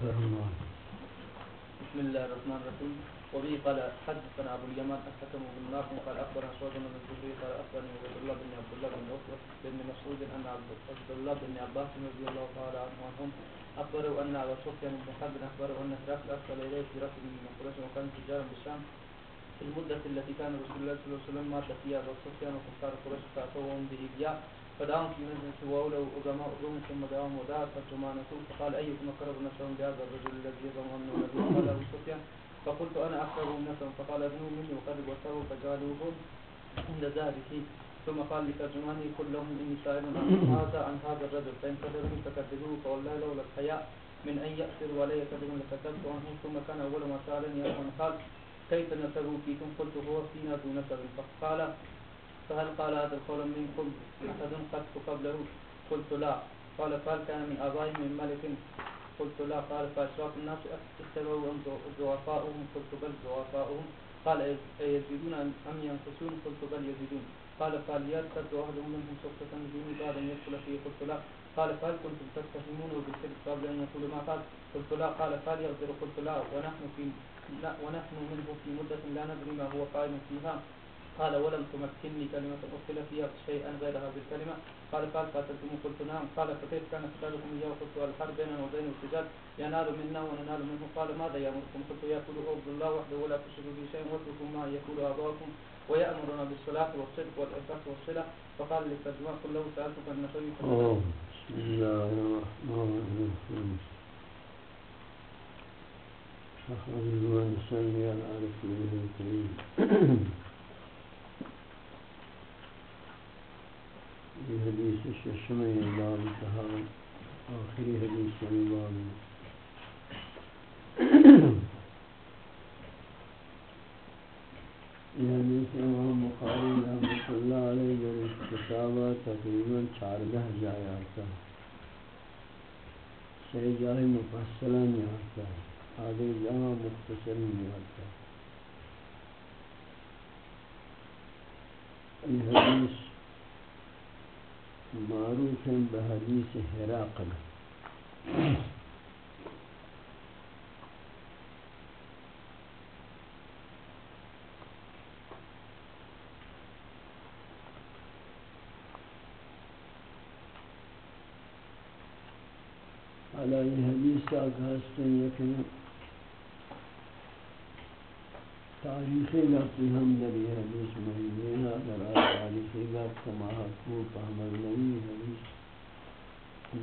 بسم الله الرحمن الرحيم. وبه قال حدثنا أبو اليمان الحكم بن نافع قال أخبرنا سعد بن الزهري قال أخبرني عبد الله بن عبد الله بن بن مسعود أن عبد الله بن عباس رضي الله تعالى عنهم اخبره أن أبا سفيان بن حرب اخبره أن هرقل ارسل اليه في ركب من قريش وكان تجارا بالشام. في المدة التي كان رسول الله صلى الله عليه وسلم مات فيها ابو سفيان وكفار قريش فأتوهم بإبياء. فدعاهم في مجلس وأولوا أقماء الروم ثم دعاهم ودعا فتمانته فقال أيكم أقرب نفسه بهذا الرجل الذي يزعم أنه نبي قال أبو سفيان فقلت أنا أقرب نفسه فقال ابنه مني وقد وسعه فجعلوه عند ذلك. ثم قال لترجمانه قل لهم إني سائل عن هذا عن هذا الرجل. فإن كذبني فكذبوه فوالله لولا الحياء من أن يأسر علي كذب لكذبت عنه. ثم كان أول ما سألني أن قال كيف نسبه فيكم قلت هو فينا ذو نسب فقال فهل قال هذا القول منكم؟ أحد قد قبله قلت لا. قال فهل كان من آبائهم من ملك؟ قلت لا. قال فأشراف الناس اتبعوا ضعفاؤهم قلت بل ضعفاؤهم قال أيزيدون أم ينقصون؟ قلت بل يزيدون. قال فليرتد أحدهم منهم سخطة بدون بعد أن يدخل فيه؟ قلت لا. قال فهل كنتم تتهمونه بالكذب قبل أن يقول ما قال؟ قلت لا. قال فليغفر قلت لا. ونحن في لا ونحن منه في مدة لا ندري ما هو قائم فيها. قال ولم تمكنني كلمة أدخل فيها شيئا غير هذه الكلمة قال قال قاتلتم قلت نعم. قال فكيف كان قتالكم إياه؟ قلت الحرب بيننا وبين الرجال ينال منا وننال منه. قال ماذا يأمركم؟ قلت يقول عبد الله وحده ولا تشركوا به شيئا واتركوا ما يقول آباؤكم ويأمرنا بالصلاة والصدق والإنفاق والصلة. فقال للترجمان قل له سألتك عن نبي بسم الله الرحمن الرحيم. أحمد ونصلي على رسوله الكريم یہ حدیث ششم باب کہا آخری حدیث باب یہ حدیث امام بخاری رحمۃ اللہ علیہ در کتابہ تقریباً چاردہ جائے آتا ہے۔ سی جائے مفصلا نہیں آتا ہے۔ آدھے جہاں مختصر نہیں آتا۔ ہے یہ حدیث معروف بحديث هراقل على الحديث أقهستن يكن تاریخی لفظی ہم در یہ حدیث مہینہ در تاریخی لفظ کما حقوق احمد نبی حدیث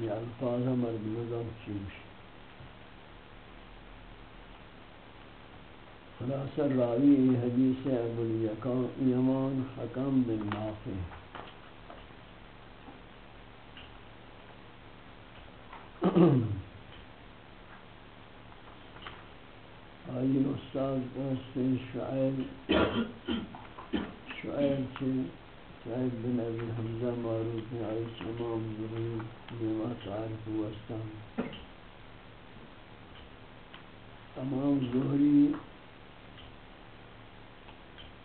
یہ الفاظ مرد مدام چیوش خلاصہ راوی حدیث ابو الیمان حکم بن نافع آئی هاي الأستاذ أستاذ شعيب شعيب شعيب بن أبي حمزة معروف عيش إمام زرير بما تعرف وأستاذ إمام زهري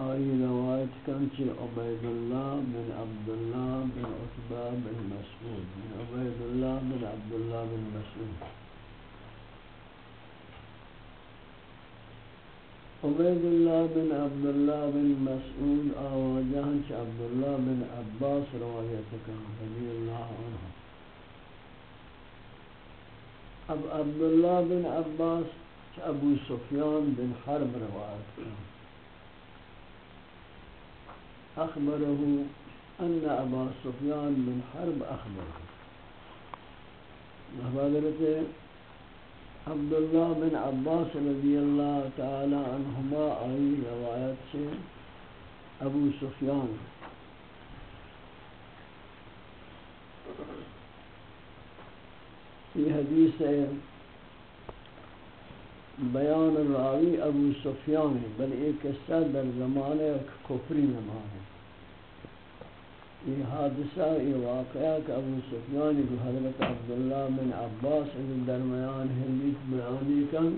آئی روایت کن چی عبید اللہ بن عبداللہ بن عطبہ بن مسعود عبید اللہ بن عبداللہ بن مسعود. عبید اللہ بن عبداللہ بن مسعود آواجہن چھ عبداللہ بن عباس روایت کا رضی اللہ عنہ۔ اب عبداللہ بن عباس چھ ابو سفیان بن حرب روایت کا اخبره ان ابا سفیان بن حرب اخبره حضرت عبداللہ بن عباس رضی اللہ تعالی عنہما آئی روایت سے ابو سفیان۔ یہ حدیث ہے، بیان راوی ابو سفیان ہے بل ایک قصہ در زمانے کفری نمان ہے۔ یہ حادثہ یہ واقعہ کہ ابو سفیان کو حضرت عبداللہ بن عباس درمیان ہندیت بیانی کن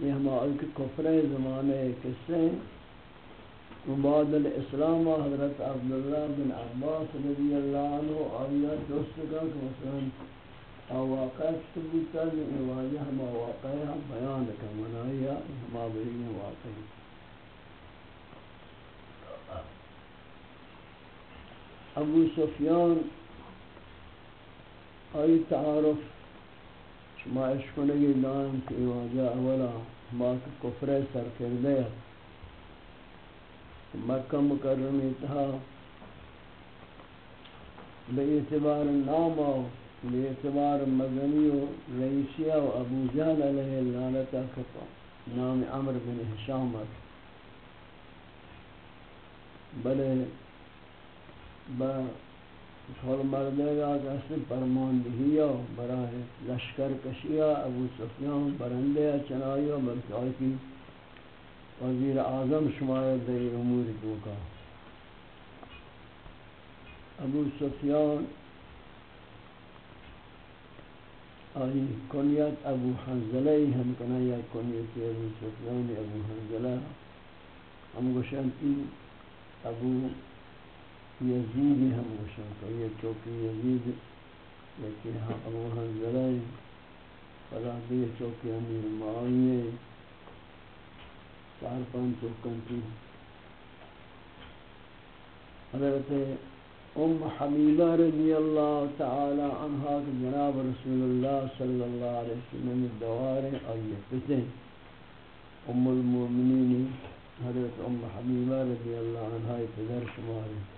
یہ ہمارے کفر زمانے قصے بعد الاسلام حضرت عبداللہ بن عباس رضی اللہ عنہ آیا دوست کا کہ مثلا واقع ثبوتا یہ واجہ ہم بیان کا منایا ہم بری واقع ابو سفیان ای تعارف، شما اشکنگی دان کہ واجہ اولا ما کفر سر کردے مکہ مکرمی تھا بے اعتبار نام بے اعتبار مدنی و رئیسیہ و ابو جہل علیہ اللعنتا کتا نام عمر بن حشامت بلے با فول مردے گا کہ اصل پرمان دہیا براہ لشکر کشیا ابو سفیان برندے چنائیو بلکہ آئی کی وزیر اعظم شمار در امور دوکا. ابو سفیان آئی کنیت ابو حنزلہ ہم کنا یا کنیت ابو سفیان ابو حنزلہ ہم گوشن کی ابو یزید ہم گوشن کہ یہ چوکی یزید لیکن ہاں ابو حنزلہ فلا دی چوکی امیر معاویہ چار پانچ چوکن کی حضرت ام حبیبہ رضی اللہ تعالی عنہ کہ جناب رسول اللہ صلی اللہ علیہ وسلم دوار آئیے پتے ام المومنین حضرت ام حبیبہ رضی اللہ عنہ پدر شمار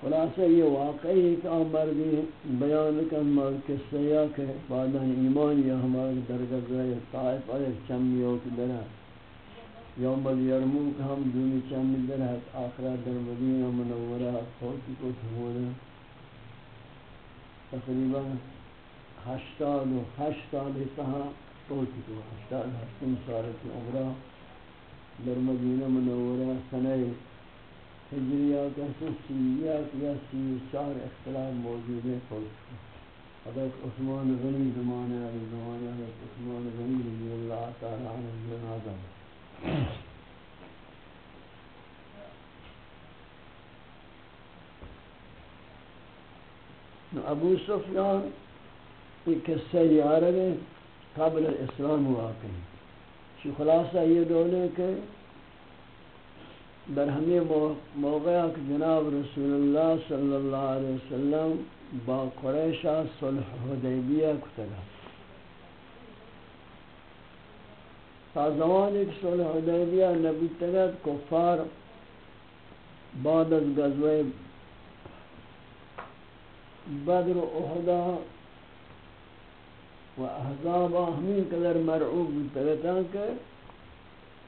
خلاصہ یہ واقعی کہ مردی بیان کن مر قصہ یا کہ بعدا ایمان یا ہمارے درگاہ گئے طائف علیہ چمیو کی درہ یوم الیرموک ہم دونی چمی درہ آخرہ در مدینہ منورہ فوتی کو تھوڑا تقریباً ہشتاد و ہشتاد تہا فوتی کو ہشتاد ہشتم سارت عمرہ۔ در مدینہ منورہ، سنہ ہجریہ کا سیاق یا سی چار اختلاف موجود ہے حضرت عثمان غنی زمانہ علی زمانہ حضرت عثمان غنی رضی اللہ تعالی عنہ جنازہ ابو سفیان یہ قصہ یارہ ہے قبل الاسلام واقعی۔ شی خلاصہ یہ دولے کہ در ہمیں موقع کہ جناب رسول اللہ صلی اللہ علیہ وسلم با قریشہ صلح حدیبیہ کتگا تا زمان ایک صلح حدیبیہ نبی تگت کفار بعد از غزوہ بدر و احدہ و احزاب ہمیں قدر مرعوب تگتاں کہ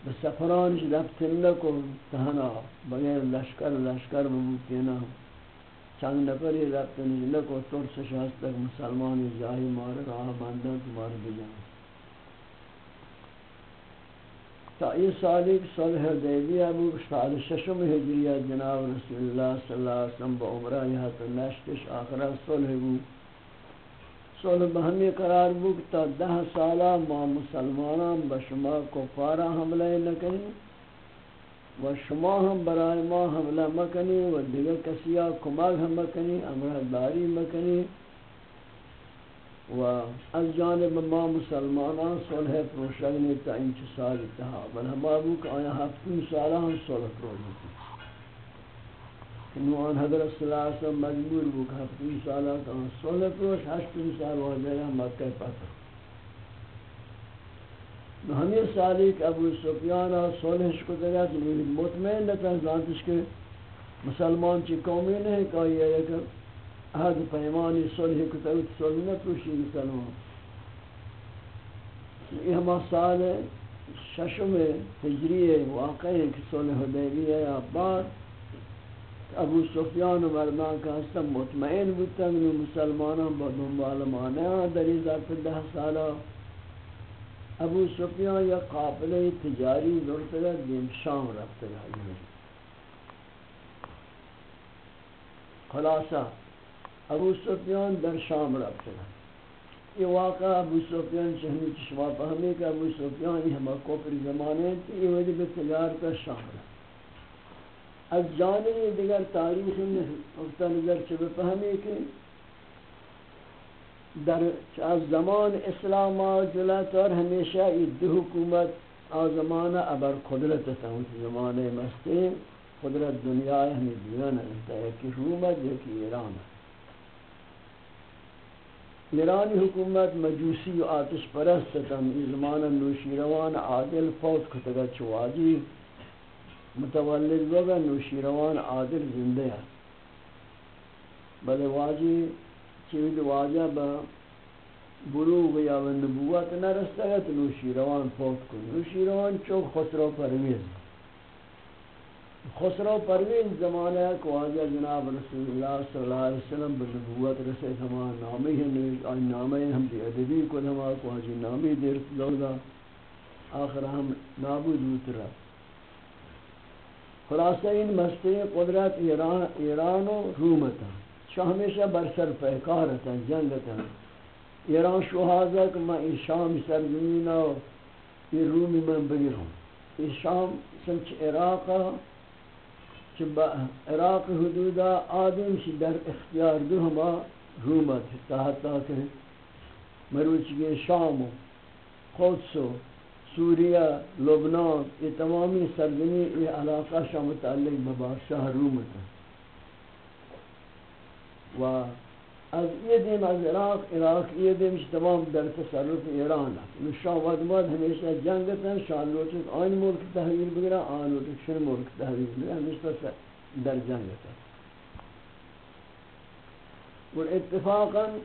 بسفرانش رفتن لکو تہنا بغیر لشکر لشکر ببوتینا چند نفری رفتنش لکو ترس شاست تک مسلمان جاہی مار راہ باندھن تمہار بجان تا یہ سالی که صلح دیبی ابو سال ششم ہجریہ جناب رسول اللہ صلی اللہ علیہ وسلم با عمرہ یہاں تو نشتش آخرہ صلح بود. صلح بہمی قرار بکتا دہ سالہ ما مسلمانان بشما کفارا حملہ نکنی، و شما ہم برای ما حملہ مکنی، و دیگر کسیا کمال ہم مکنی، امرہ داری مکنی۔ و از جانب ما مسلمانان صلح پروشگنی تا انچ سال اتحا بل ہم آبو کہ آیا ہفتون سالہ ہم صلح پروشگنی نوان حضرت صلی اللہ علیہ وسلم مجبور ہو کہ ہفتون سالہ کا سولہ پروش ہشتون سال واجہ مکہ پتر ہمیں سالی کہ ابو سفیان صلحش کو دگا کہ مطمئن نتا زانتش کہ مسلمان چی قومی نہیں کہ یہ ایک عہد پیمانی صلح کو تاوت صلح نہ پروشی مسلمان یہ ہما سال ششم ہجری واقعی کہ صلح حدیبی ہے یا بعد ابو سفیان و مردان کا ہستم مطمئن بودتن و مسلمانان با دنبال مانے دری ظرف ده سالا ابو سفیان یا قابل تجاری دورتگا دیم شام رفت رفتگا خلاصہ ابو سفیان در شام رفت رفتگا یہ واقعہ ابو سفیان چہنی چشما پہمی کہ ابو سفیان یہ ہمارا کفر زمانے تھی یہ وجہ بتجارتا شام رفتگا از جانب دیگر تاریخ نقطہ نظر چه بفهمی که در از زمان اسلام آجلت اور ہمیشہ ای دو حکومت آزمان ابر قدرت تا زمان مستی قدرت دنیا ہمیں دیان ہے یکی حکومت یکی ایران ایرانی حکومت مجوسی و آتش پرست تا زمان نوشیروان عادل فوت کتگا چواجی متولد وگا نوشیروان عادل زندہ ہے۔ بلے واجی چیز واجہ با بلوغ یا و نبوت نرستا ہے تو نوشیروان فوت کن نوشیروان چوک خسرو پرویز۔ خسرو پرویز زمانہ ہے کہ واجہ جناب رسول اللہ صلی اللہ علیہ وسلم بنبوت رسے ہمان نامی ہے آئی نامی ہم دی ادبی کو ہما کو واجی نامی دیر لوگا آخر ہم نابود اترا خلاصہ ان مستی قدرت ایران ایران و روم تھا شاہ ہمیشہ برسر پہکار تھا جنگ تھا ایران شہازہ کہ میں این شام سرزمین و یہ رومی من بگیروں این شام سنچ عراق چھ عراق حدودا آدم چھ در اختیار دو ہما رومت تحت کہ مروچ گئے شام و قدس و سوریہ، لبنان، یہ تمامی سرزمی یہ علاقہ شاہ متعلق ببادشاہ روم تھا۔ و از یہ دیم از عراق عراق یہ دیم تمام در تصرف ایران ہے۔ یعنی شاہ ودماد ہمیشہ جنگ تھا شاہ لوٹک آن ملک تحویل بگرا آن لوٹک شن ملک تحویل بگرا ہمیشہ در جنگ تھا اور اتفاقاً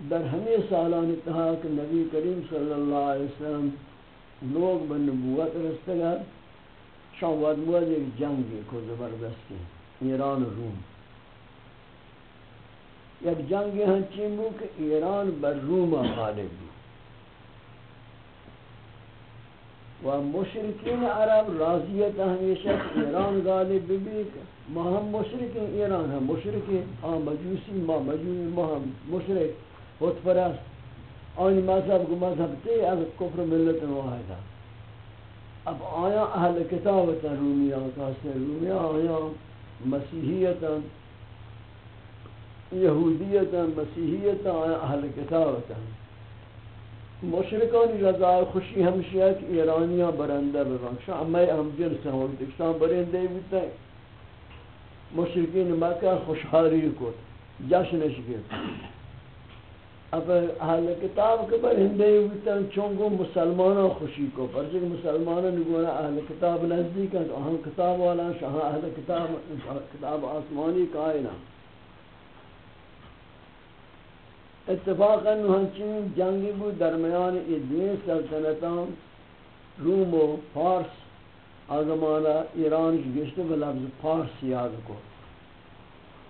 در ہمیں سالان اتحا کہ نبی کریم صلی اللہ علیہ وسلم لوگ بن نبوت رستگا شان واد ایک جنگ کو زبردستی. ایران و روم. یک جنگ ہنچین بو کہ ایران بر روم غالب بھی و مشرکین عرب راضیت ہمیشہ ایران غالب بھی ما ہم مشرکین، ایران ہم مشرکین. ہاں مجوسی، ما مجوسی، ما ہم مشرک. خود پرست آنی مذہب کو مذہب تی از کفر ملت واحدہ اب آیا اہل کتابتا رومیان کاسے رومیان آیا مسیحیتا یہودیتا مسیحیتا آیا اہل کتابتا مشرکانی رضا خوشی ہمشی ہے کہ ایرانیاں برندہ ببن شاہ میں ہم جنس ہیں وقت برندے بیتا ہے مشرکین مکہ خوشحالی کو جشنش گئے اب اہل کتاب کے پر ہندے ہوتاں چونگو مسلمانوں خوشی کو پر جب مسلمانوں نے گونا اہل کتاب نزدیک ہیں، تو اہم کتاب والا شاہ اہل کتاب کتاب آسمانی کائنا اتفاقا ہنچین جنگی بود درمیان یہ دین سلطنتان روم و فارس، آزمانا ایران کی گشتے بلفظ فارس یاد کو۔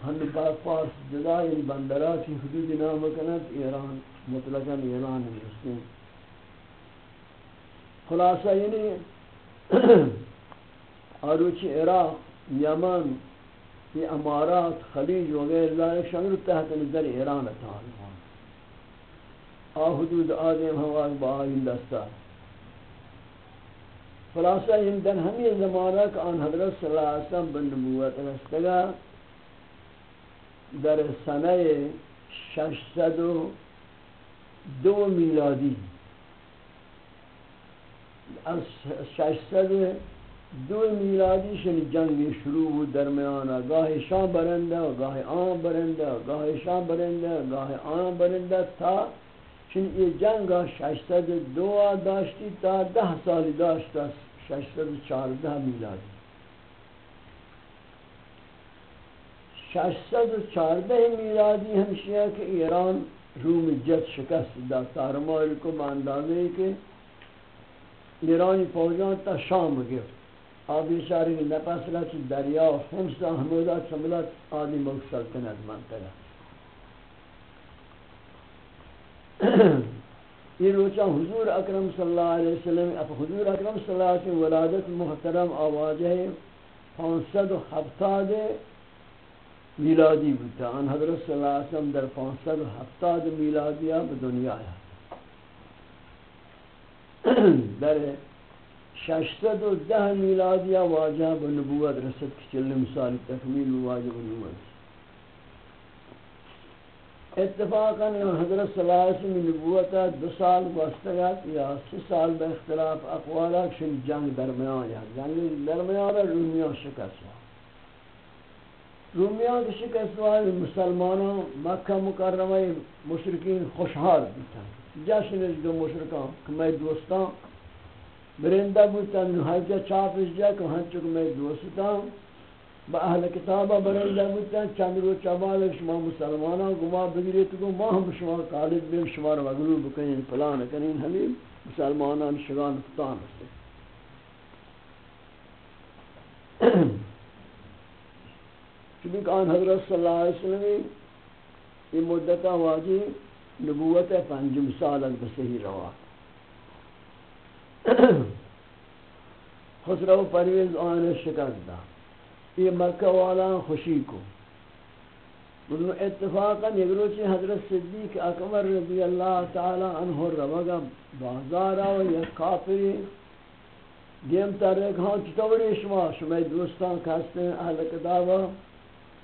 ہم بعد فارس جدا یعنی بندرات کی حدود نام کنند ایران، مطلقا ایران ہے اس نے خلاصہ یعنی آروچی عراق، یمن، یہ امارات، خلیج وغیر لائق شامل تحت نظر ایران تعالی آ حدود آدم ہوا با آئین دستا۔ خلاصہ ان دن ہمیں زمانہ کہ آن حضرت صلی اللہ علیہ وسلم بن نبوت رستگا در سنه 602 میلادی. از 602 میلادی شنی جنگ شروع بود درمیان گاه شام برنده و گاه آن برنده و گاه شام برنده و گاه آن برنده تا چون این جنگ 602 داشتی تا ده سالی داشت 614 میلادی. ششصد و چارده میلادی ہمشیہ کہ ایران روم جت شکست دا تارماری کو باندازے کہ ایرانی فوجان تا شام گفت آبی شاری نپس را چی دریا و حمسا حمودا چملا آدی مکسل کند منطقه یہ روچا حضور اکرم صلی اللہ علیہ وسلم اب حضور اکرم صلی اللہ علیہ وسلم ولادت محترم آواز ہے پانسد و ہفتاد میلادی بودتا ان حضرت صلی اللہ علیہ وسلم در پانسد و ہفتاد میلادی دنیا ہے در ششتد و ده میلادی واجہ بنبوت رسد کی چلم سال تکمیل واجہ بنبوت اتفاقا حضرت صلی اللہ علیہ وسلم نبوتا دو سال واسطیات یا سی سال بے اختلاف اقوالا شن جنگ درمیان یا جنگ یعنی درمیان رومیان شکست. رومیان کی شکست ہوا مسلمانوں مکہ مکرمہ مشرکین خوشحال بیتا جشن دو مشرکان کہ میں دوستان. برندہ بودتا حجہ چاپس جا کہ ہنچک میں دوستان. با اهل کتابا برنده بودن چند رو چبال شما مسلمانان گما بگیرید تو ما هم شما قالب بیم، شما رو مغلوب بکنین، پلان کنین همین مسلمانان شگان فتان است. چونکہ آن حضرت صلی اللہ علیہ وسلم یہ مدت واجی نبوت پنجم سالت بسہی روا۔ خسرو پرویز آن شکست دا یہ مکہ والا خوشی کو۔ بلو اتفاقا یگروچی حضرت صدیق اکبر رضی اللہ تعالی عنہ روگا بازارا و یک کافری دیم تاریخ ہاں چطوری شما شما دوستان کہستے ہیں، اہل کتابا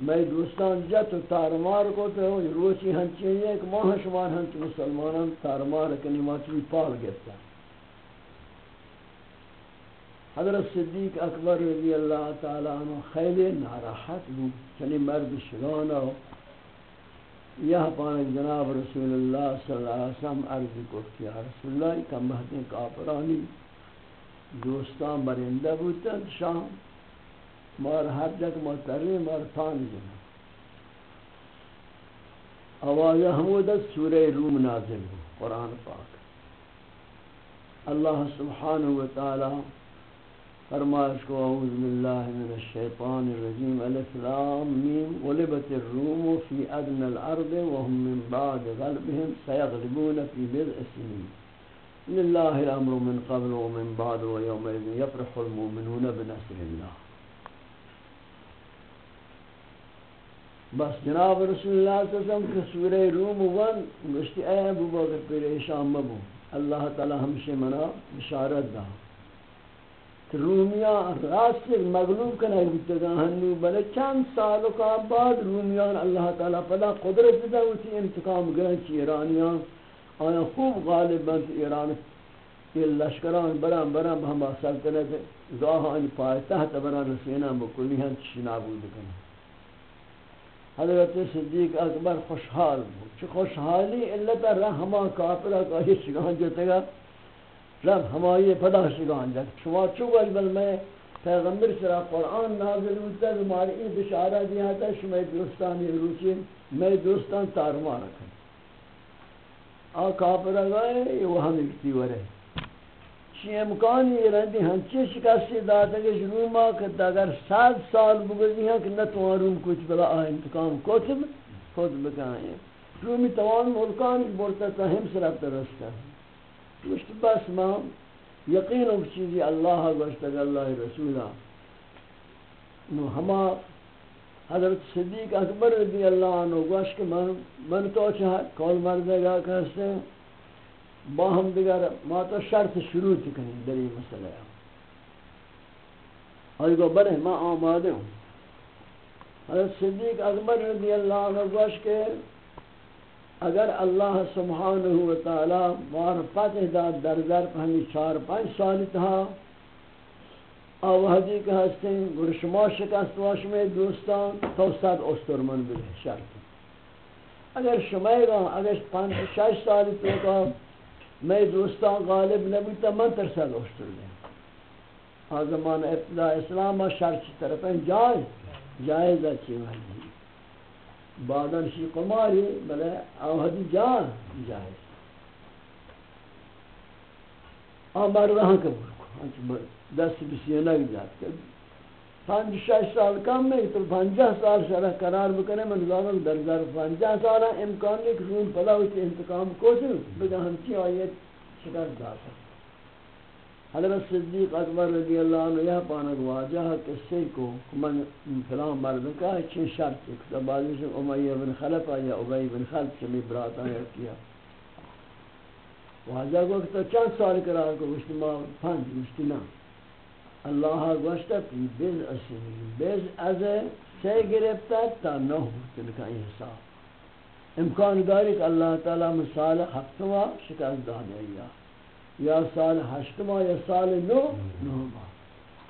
میں دوستان جت و تارمار کو تو روچی ہنچی ہے کہ ماہ شما ہنچ مسلمانان تارمار کنی ماچوی پال گتا حضرت صدیق اکبر رضی اللہ تعالی عنہ خیلی ناراحت بود چنی یعنی مرد شگانا یہ پانک جناب رسول اللہ صلی اللہ علیہ وسلم عرض کو کیا رسول اللہ کم بہتیں کافرانی دوستان برندہ بودتا شام مار ہر جگ محترمی مار تان جی. جنا آواز حمودت سورہ روم نازل ہو، قرآن پاک. اللہ سبحانہ وتعالی فرمائش کو، اعوذ باللہ من الشیطان الرجیم، الف لام میم، غلبت الروم فی ادن الارض وهم من بعد غلبهم سيغلبون في بضع سنين لله الامر من قبل ومن بعد ويومئذ يفرح المؤمنون بنصر الله بس جناب رسول اللہ صلی اللہ علیہ وسلم کہ سورہ روم ون گشتی اے ابو بکر پریشان مبو۔ اللہ تعالی ہمشہ منا بشارت دا۔ رومیان راست مغلوب کنه بودتگان هنو بله چند سال کا بعد رومیان اللہ تعالی پدا قدرت دا وتی انتقام گرن چی ایرانیان آیا خوب غالب بند ایران یہ لشکران برام برام ہم سلطنت گاہان پایتحت بران رسینا بکلی ہن چی نابود کنه حضرت صدیق اکبر خوشحال بود. چه خوشحالی علت رحمہ کافرہ کا یہ شگان جو تگا، رب ہمائی پدا شگان جد شما چو گل بل میں پیغمبر سرا قرآن نازل ہوتا ہے ہماری این بشارہ دیا تھا شما دوستانی روچی، میں دوستان تارما رکھیں آ کافر گئے یہ وہ ہم اکتی ورے چی امکانی یہ رہتی ہنچی شکستی داتا کہ روما کتا اگر سات سال بگردی ہیں کہ نہ تو روم کچھ بلا آہ انتقام کتب خود بکائیں رومی تمام ملکان بورتا تا ہم سرا درستا ہے۔ گوشت بس ما یقین ہو چیزی اللہ گوشت اللہ رسولہ نو ہما حضرت صدیق اکبر رضی اللہ عنہ گوشت کہ من, من تو چاہ کول مردے گا کہستے ہیں؟ با ہم دیگر ما تو شرط شروع کنیں در یہ مسئلہ ہے اور گو برے ما آمادے ہوں حضرت صدیق اکبر رضی اللہ عنہ گوشت کہ اگر اللہ سبحانہ و تعالی مار فتح داد در در ہمی چار پانچ سال تھا آوہدی کہ ہستیں گرشما شکست واش میں دوستان تو سات استرمن بلے شرط. اگر شمائی گا اگر پانچ شش سال تو میں دوستان غالب نبی تا من تر سال استر لیں آزمان ابتدا اسلام شرط طرفیں جائز جائز اچھی وحدی بعدن شی قماری، بلے آہدی جان جائز۔ آمار رہاں قبول کو دست بسیه نگذاد پنج شش سال کم نہیں، تو پنجہ سال شرح قرار بکنے من زانم در ظرف پنجہ سال امکان نہیں کہ خون پلا ہوتی انتقام کو دوں بگا ہم چی آیت شکر داتا حضرت صدیق اکبر رضی اللہ عنہ یہ پانک واجہ قصے کو من فلان مرد کا چین شرط ہے بعضی سے امیہ بن خلف یا عبی بن خلف چمی براتا ہے کیا۔ واجہ کو کہ چند سال قرار کو گوشت ما پنج گوشت نا۔ اللہ گوشت پی بیز اسنی بیز از سے گرفتا تا نو تلکا حساب امکان داری کہ اللہ تعالی مثال ہفتما شکست دادے یا۔ یا سال ہشتما یا سال نو نو نوما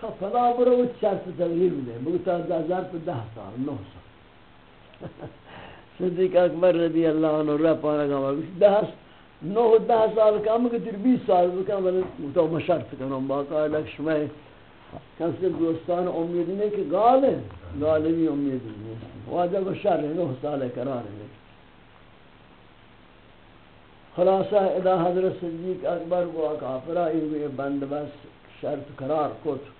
تا فلا برو چرت تغییر دے بگتا دا ظرف دہ سال، نو سال۔ صدیق اکبر رضی اللہ عنہ رہ پانا گا دہ نو دہ سال کم کہ بیس سال بکن ولی تو مشرط کنم باقا لکش میں کسی دوستان امید نہیں کہ گالے گالے بھی امید نہیں۔ واجہ کو شر ہے، نو سال قرار ہے۔ خلاصہ ادا حضرت صدیق اکبر کو کافرہ یہ بند بس شرط قرار کت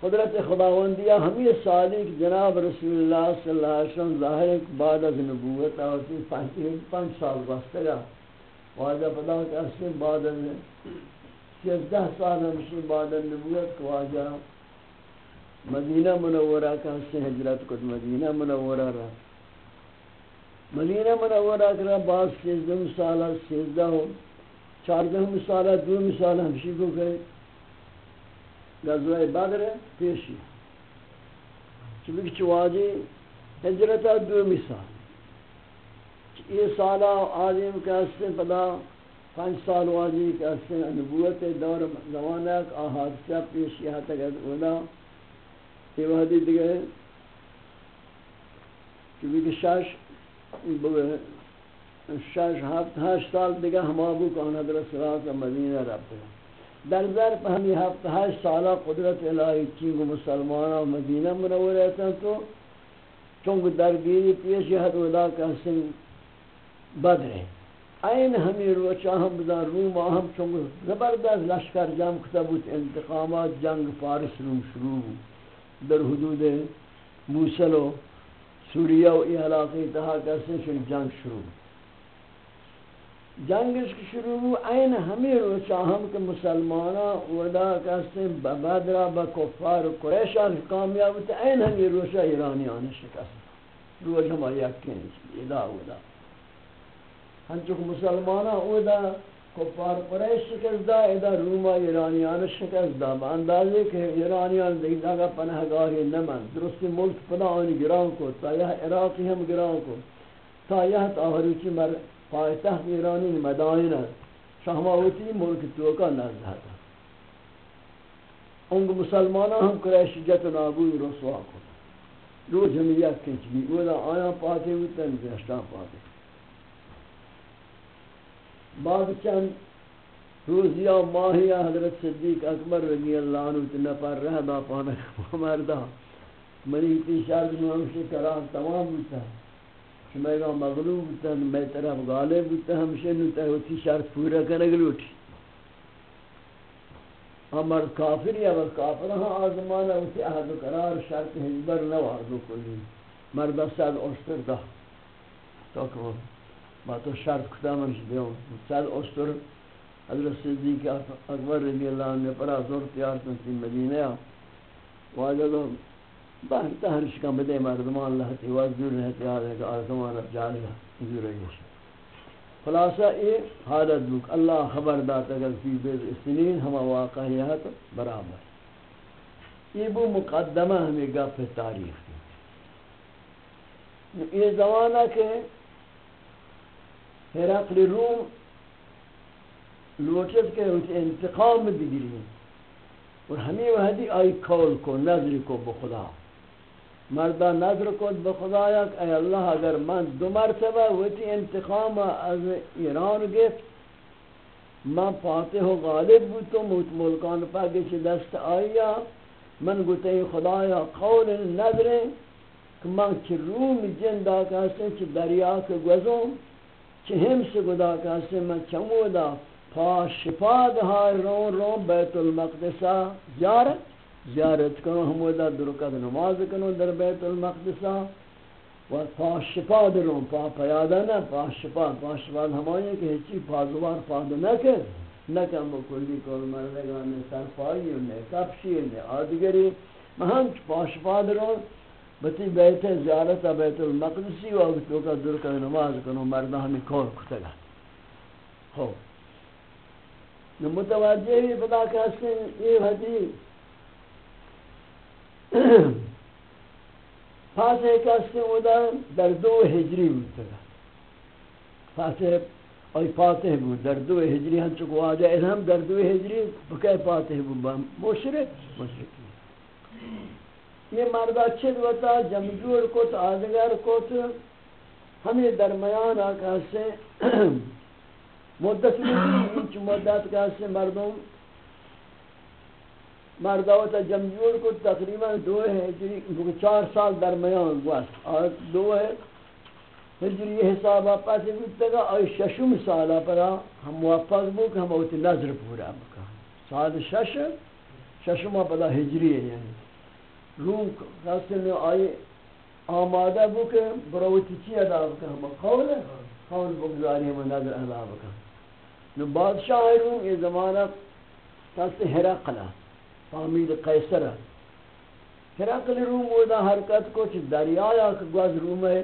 قدرت خداوندیہ ہمیں صادق جناب رسول اللہ صلی اللہ علیہ وسلم ظاہر بعد از نبوت آتی پانچ سال بستے واجہ پدا کہ اس بعد از سیزدہ سال ہمشی بعد نبوت کو واجہ مدینہ منورہ کا اس سے حجرت کت مدینہ منورہ رہا۔ مدینہ منورہ کرا بعد سیزدہ سالہ سیزدہ ہو۔ چاردہ سالہ، دو سالہ ہمشی کو گئے غزوہ بدر پیشی چونکہ چواجی ہجرت دو مثال۔ یہ سالہ آدم کا اس پدا پانچ سال واجی کا اس نبوت دور زمانہ کا حادثہ پیش یہاں تک اولا، یہ وحدی دیگے چونکہ شش شش، ہفت، ہشت سال دیگه ہمابو کان حضرت صلی اللہ علیہ وسلم مدینہ رب در ظرف ہمی ہفت، ہشت سالہ قدرت الہی چین و مسلمان و مدینہ منور ایتن تو، چونکہ درگیری پیش حد ولا کا حسن بدر این ہمی روچا ہم بدار روم آہم چونکہ زبردست لشکر جام کتبوت انتقامات، جنگ فارس روم شروع در حدود موسل و سوریہ و ای علاقی تہا کسی شن جنگ شروع جنگش کی شروع ہو این ہمیں روچا ہم کہ مسلمانا، ودا کہتے ہیں بدرہ با کفار و قریشہ کامیاب ہوتا این ہمیں روچا ایرانی آنے شکست. روچ ہم یقین ادا ودا ہم چکہ مسلمانا ودا کفار قریش شکست دا ادا روما ایرانیان شکست دا۔ با اندازے کہ ایرانیان دیکھتا گا پناہگاہی نمن درستی ملک پناہ آنی گران کو، تا یہ عراقی ہم گران کو۔ تا یہ تاہروچی مر پایتخت ایرانی مدائن شہماوتی ملک توکا نزدہ تھا انگ مسلمانہ ہم قریش جت نابوی رسوا کو۔ دو جمعیت کنچ بھی اولا آیا پاتے ہوتا ہے زیشتان پاتے۔ بعد چند روزیا ماہیا حضرت صدیق اکبر رضی اللہ عنہ تنہ پر رہ دا پانا مردہ منی تی شرد نوامشی کرام تمام ہوتا ہے۔ شما اگه مغلوب بودن می طرف غالب بودن همیشه نوتا ہوتی شرط پورا کنه گلوٹی امر کافر یا بس کافر ہاں آزمانا ہوتی احد و قرار، شرط حجبر نوازو کلی مرد صد اشتر ده تا که با تو شرط کتا منش دیون صد اشتر حضرت صدیق اکبر رضی اللہ عنہ پر آزور تیار کنسی مدینہ واجہ بہر تہرش کا بدے مردمان اللہ تی وزر رہتی آدھے کہ آزمان اب جالگا حضور ایش خلاصہ یہ حالت بک اللہ خبر داتا کہ فی بیز سنین ہما واقعیات برابر یہ بو مقدمہ ہمیں گپ تاریخ یہ زمانہ کہ ہرقل روم لوٹت کے انتقام بگیری اور ہمیں وحدی آئی کول کو نظر کو بخدا مردہ نظر کد بخدایا کہ اے اللہ اگر من دو مرتبہ ویتی انتقام از ایران گفت من فاتح و غالب بودتو موت ملکان پا دست آیا من گوتے خدایا قول نظر کہ من چی روم جن دا کہتے چی دریا کے گوزوں چہم سے گدا کہتے میں چمودا پاش شفاد ہائی رون رون بیت المقدسہ زیارت زیارت کنو ہمودا درکت نماز کنو در بیت المقدسہ و پاش شفاد رون پا پیادا نا پاش شفاد پاش شفاد ہمائی کہ ہچی پازوار پاد نہ کر۔ نہ کہ کلی کول مردگان نے سر پائی نے کپشی نے آدگری۔ مہم پاش شفاد رون بتی بیت زیارت بیت المقدسی و تو کا درکت نماز کنو مردہ ہمیں کور کتگا ہو متوجہ بھی پتا کہ اس کے یہ حدیث فاتح کسی اودا در دو ہجری بود. فاتح ای فاتح بود. در دو ہجری ہم چکو آجا ارہم در دو ہجری بکے فاتح بود. با مشرک. مشرکی. یہ مردہ چھد وطا جمجور کت آدگر کت ہمیں درمیان آکا سے مدت بھی مدت کا سے مردوں۔ مرداوتا جمجور کو تقریباً دو ہجری چار سال درمیان گوست اور دو ہے، ہجری حساب پاس بیتا گا اور ششم سالہ پرا ہم موفق بو کہ ہم اوتی نظر پورا بکا۔ سال شش، ششم پدا ہجری ہے یعنی۔ روم راستے میں آئی آمادہ بو کہ بروتی چی ادا بکا ہم قول ہے، قول بگزاری ہم نظر ادا بکا نو بادشاہ روم، یہ زمانہ تاست حرقلہ فامید قیصر ہرقل روم ودا حرکت کو چھ دریا یا گواز روم ہے.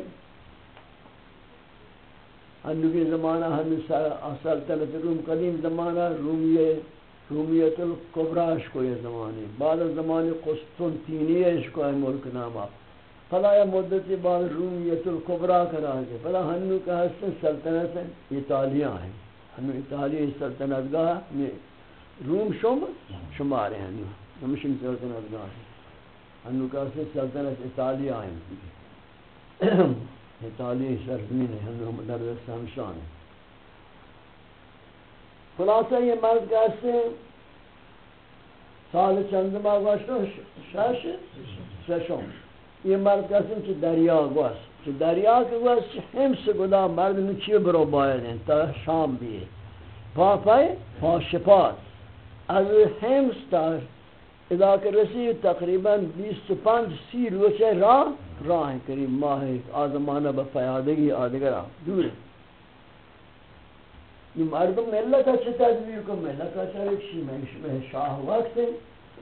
ہنوی زمانہ ہنو سلطنت روم قدیم زمانہ رومیہ رومیت القبراش کو یہ زمانے بعد زمانے قسطنطینیش کو ہے ملک نامہ فلا یا مدت بعد رومیت القبرا کرا کے فلا ہنو کا حسن سلطنت ایتالیاں ہیں ہنو ایتالیہ سلطنت گاہ میں روم شم؟ شمار ہیں ہمشن سلطنت گاہ انو کا سے سلطنت اطالیہ ہیں اطالیہ سرزمین ہے ہم در شان ہے خلاصہ یہ مرد کا سے سال چند ماہ گوشت شش، ششم. یہ مرد کا سے دریا گوشت کہ دریا کے گوشت ہم سے گدا مرد میں چی برو باید؟ ہیں تا شام بھی ہے پاپای پاشپات از حمص تا اذا که رسید تقریباً 25 سی روچه راه راه کریم ماه آزمانه به فیادگی آدگرا دوره. یہ مردم ملت چه تدبیر کو ملت چه شی میں شاہ وقت ہے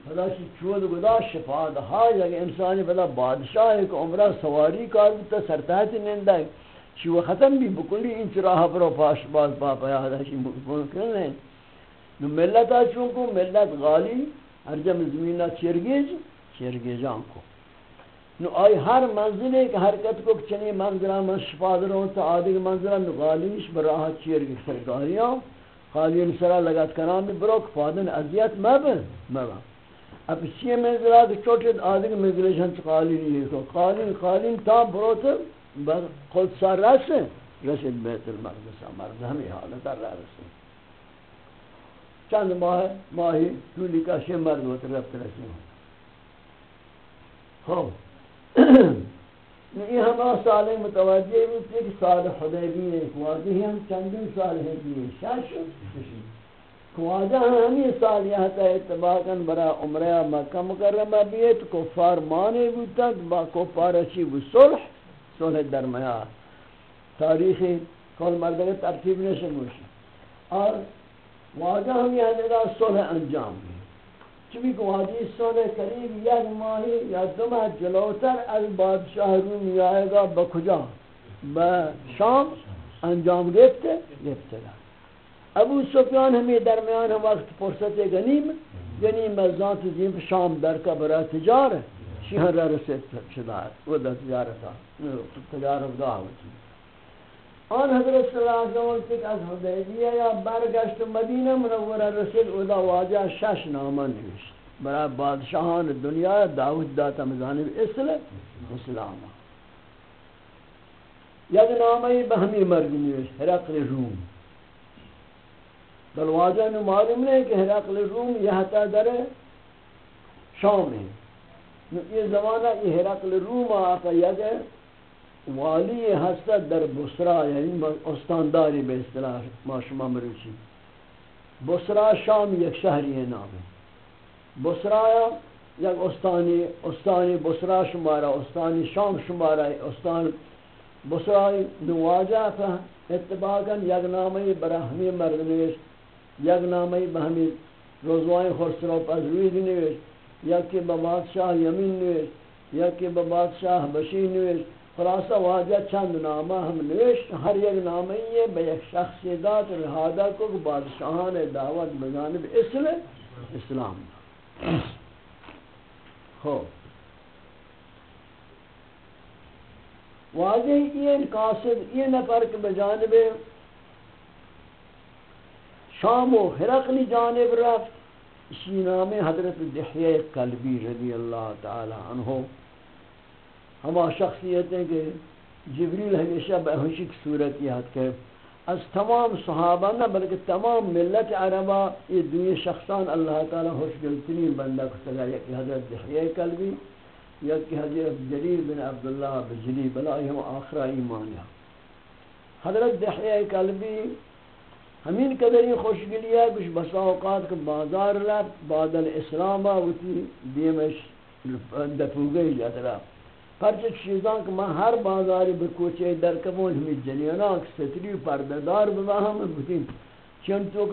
بلا شی چود گدا شفاعت ها یا انسانی بلا بادشاہ ایک عمرہ سواری کار تا سرتاحت نندا چی وہ ختم بھی بکلی، ان چراہ پر پاش باز با پیا شی ممکن ہے نو ملت چون کو ملت غالی، ہر جم زمینہ چرگیج چرگیجان کو۔ نو آئی ہر منزل ایک حرکت کو چنی منزلہ من شفا دروں تا آدھگ منزلہ نو غالیش براہ چرگی سرگاریاں خالی سرا لگت کنان بروک فادن عذیت مبن مبن اب چیئے منزلہ کہ چوٹت آدھگ منزلش ہنچ خالی نہیں کو خالی خالی تا بروت خود سار رس رسید بیت المقدس مرد ہمیں حالت رہ رسید چند ماہ ماہی تولی کا شمر ہوتا رفت رسی ہوں ہو یہ ہم سال متوجہ بھی تھے کہ سال حدیبی ہے واضح ہم چندین سال ہے کہ شاش خواجہ ہمیں سال یہاں تا اتباقاً برا عمرہ مکہ مکرمہ بیت کفار مانے بودتا با کفار اچھی بو صلح صلح درمیان۔ تاریخی کل مردگی ترتیب نشموش۔ اور واجہ ہم یہ جگہ صلح انجام ہے چونکہ کہ واجی صلح قریب یک ماہی یا دو ماہ جلوتر از بادشاہ روم آئے گا بکجا با شام انجام گفتے گفتے گا۔ ابو سفیان ہمیں درمیان ہم وقت فرصت غنیم غنیم ذات زیم شام در کا برا تجار شہر رسید شدار وہ در تجارت تجارت گاہ ہوتی۔ آن حضرت صلی اللہ علیہ وسلم تک از حدیبیہ یا برگشت مدینہ منورہ رسول اودا واجہ شش نامہ نوشت برای بادشاہان دنیا دعوت داتا مزانب اسلام اسلام. یک نامہ بہمی مرگ نوشت حرقل روم. بل واجہ نے معلوم نہیں کہ حرقل روم یہ تا در شام ہے. یہ زمانہ یہ حرقل روم آقا یک والی هست در بسرا یعنی استانداری به اصطلاح ما شما مروچی. بسرا شام یک شهری نامه بسرا یک استانی استانی بسرا شماره استانی شام شماره استان بسرا نواجه اتباقا یک نامه برای همه مردمیش یک نامه به همه روزوان خسرو پذروید نوشت، یکی به بادشاہ یمین نوشت، یکی به بادشاہ بشیر نوشت. خلاصہ واجہ چند اچھا نامہ ہم نوشت، ہر یک نامہ یہ بے ایک شخصیت رہادہ کو بادشاہان دعوت بجانب اسل اسلام۔ ہو واجہ یہ قاصد، یہ نفر کے بجانب شام و حرقلی جانب رفت، اسی نام حضرت دحیہ قلبی رضی اللہ تعالی عنہ۔ ہما شخصیت ہے کہ جبریل ہمیشہ بہوشی کی صورت یاد کہ از تمام صحابہ نہ بلکہ تمام ملت عربہ، یہ دنیا شخصان اللہ تعالی خوش گلتنی بندہ کو سگا یکی حضرت دحیہ قلبی یکی حضرت جلیل بن عبداللہ بجلی بلا ہم آخرہ ایمانیا حضرت دحیہ قلبی ہمین قدر یہ خوش گلیا کچھ بسا اوقات کے بازار رب بعد الاسلام ہوتی دیمش دفوگئی جات رب پرچه چیزان که من هر بازاری به کوچه در کمون همی جنیانا که ستری و پردهدار ببا هم بودیم چون تو